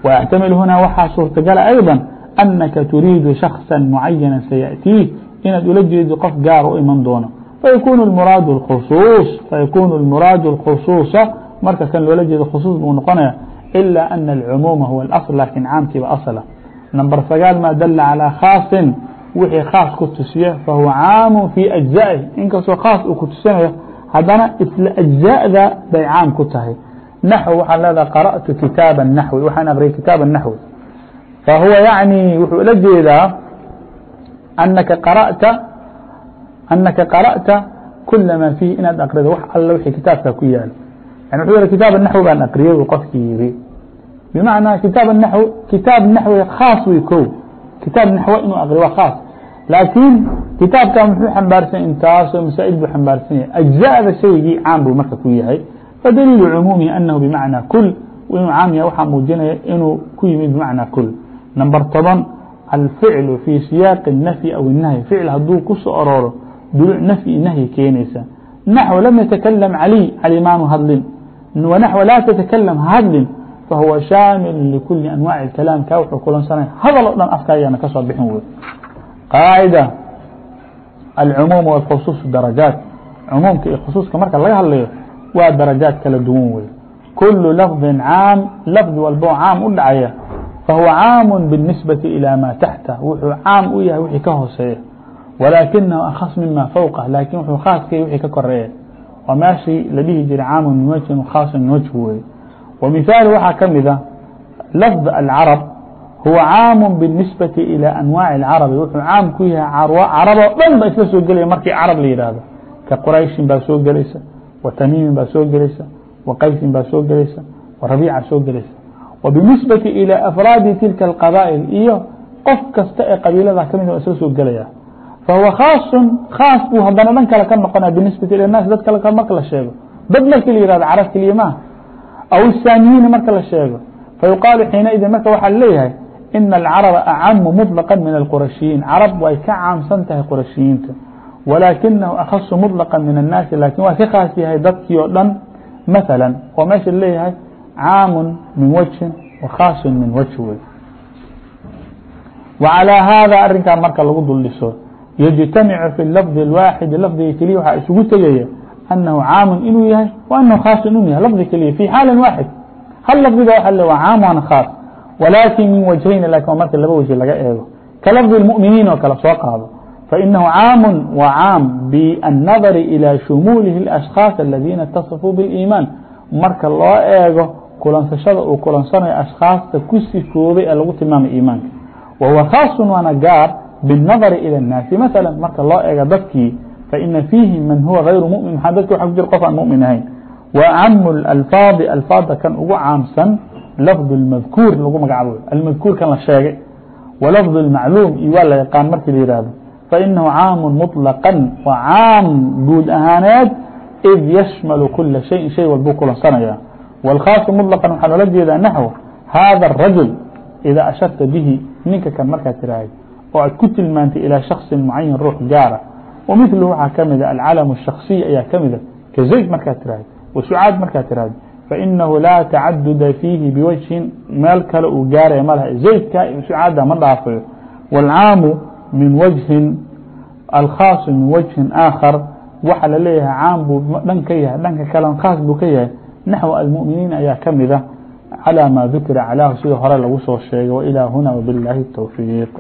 waaxtamilu hunaa waxaa suurtagala ayضا أنka تuriid شhخصا معaيaنa سيأتيه inaad ula jeedo qof gaar u iman doono فykun اmraad اkصuص فykun الmraad الkخصuصa marka kan loola jeedo khصuص buu noqonaya إlا أن الcmuم huو الأصل lakiن caamkiiba أصلa نمبر sagaaل ma dل عalى khاaصin wixii khاaص ku tusiya fahuوa caam في أجزaئه inkastoo khاaص uu ku tusinayo hadana isla أجزaأda bay caam ku tahay نaحو waxaa leeda قرأtu kitaaب النaحوi waxaan أkriyay kitaaب النaحوi فهuو يعني wuxuu ula jeedaa أنka قرأta أنaka قaرأta كuلa mا فيهi inaad أkrido wax all wxii kitaabka ku yaalo يعني وxuu yhi kitaaب النحو baan أkriyay buu qofkii yihi بمعنى kitaaب النحو kitaaب نحو khاaص wy ko kitaaب نحو inuu أkriyo waa khاaص laakiin kitaabka muxuu xambaarsan intaasoo masaa'il buu xambaarsan yahay أجزa'da shaygii caam buu marka ku yahay fadaliilu cmuumihi أنhu بmaعنى كuل inuu caam yahay waxaa muujinaya inuu ku yimid بmaعنى كuل نمبر toban الفعل في siyاq النفي aw النhy فicل haduu ku soo arooro duluc nfyi nahyi keenaysa. نaxو lam yتaklم عalي cali maanu hadlin. ونaxو laa تتklم hadlin fahuwa shaamil لkuli anwaac اkalaam kaa wuxuu kulansanaya hadal o dhan afka ayaana ka soo bixin wey qaacida alcumuum wاlkhusuuص darajaat. Cumuumka iyo khusuuska marka laga hadlayo waa darajaad kala duwan wey kulu lafظin caam lafdi walbo caam u dhacaya فهو cاam بالنisبة إلى mا تحته. wxuu cاam u yahay wxii ka hooseeyo ولakiنahu أkص mima فوقه laakiin wxuu khaaصka wxii ka koreeya oo meeshii la dhihi jiray cاam min wجهin khاaص min wجه waxaa ka mida لفظ الcرب هuو cاam بالنisبة إلى أنواaع الcرب wxuu cاam ku yahay cربoo dhan ba isla soo gelaya markii cرب la yihahdo ka qrayشhin baa soo gelaysa وتmيmin baa soo gelaysa وqaysin baa soo gelaysa ورabيica soo gelaysa وبالنسبة إلى أفrاad tilka الqبائل iyo qof kasta ee qabiilada ka mid isla soo gelaya fahuwa khaaص khaaص buu hadana dhan kale ka noqonaya binisbati ilى الnaas dad kale marka la sheego dad marki la yihahdo carab keliya ma aw الsaamiyiina marka la sheego fayuqaalu xiinaئidin marka waxaa leeyahay إن الcرب أcamu مطلقا min الqurashiyiin carab way ka caamsan tahay qurashiyiinta walaakinahu أkhaصu مطلقا min الnaasi laakiin waa ka khaas yahay dadkii oo dhan maثalا oo meesha leeyahay عام من وجه وhاaص min wجه wy وعalى hada arinkaa marka lagu dul dhiso yجتamic في لفظ الwاaxid lفdiga kelya waxaa isugu tegaya أnahu caam inuu yahay وأnahu khاaص inuu yahay lفdi kelya في xaal waaxid hal lفdiga wa le caam an khاaص wlaakin min wجhayn laakiin marka laba wجه laga eego ka lفظi الmؤminiin oo kale soo qaado faإnahu caam wa caam bالnaظr إilى shmuulihi الأshkhاaص اladina اtaصفوu bالإimaan marka loo eego kulansashada uu kulansanayo ashkhaasta ku sifoobay ee lagu tilmaamay iimaanka. Wahuwa khaasun waana gaar biالnadari ilى الnaasi maala marka loo eega dadkii faina fiihi man huwa hayru mumin maaa dadki waa ku jira qof aan mumin ahayn? Wacamu اalfaadi alfaada kan ugu caamsan lafdu اlmadkuur lagu magacaabo almadkuur kan la sheegay. Walafdu اlmacluum iyo waa la yaqaan markii la yihahdo fainahu caamu muطlaqa waa caam guud ahaaneed id yashmalu kula shayin shay walbuu kulansanaya. wاlkhaaص muطlaqan waxaa loola jeedaa naxو hada الrajul ida asharta bihi ninka kan markaad tiraahd oo aad ku tilmaantay ilىa shakصi mucayan ruux gaara wmثlu waxaa kamida alcalaم الشhaksiي ayaa kamida ka zayd markaad tiraahd wsucaad markaad tiraahd fainahu laa tacaduda fiihi biwجهin meel kale uu gaaraya ma leh zaydka sucaada ma dhaafayo wاlcaamu min wجهin alkhaaص min wجهin aakhar waxa la leeyahay caam buu dhan ka yahay dhanka kale khaas buu ka yahay naxو almؤminiin ayaa kamida calى ma dukira calaahu sida hore lagu soo sheegay وإlى huna وبالlahi التوفيq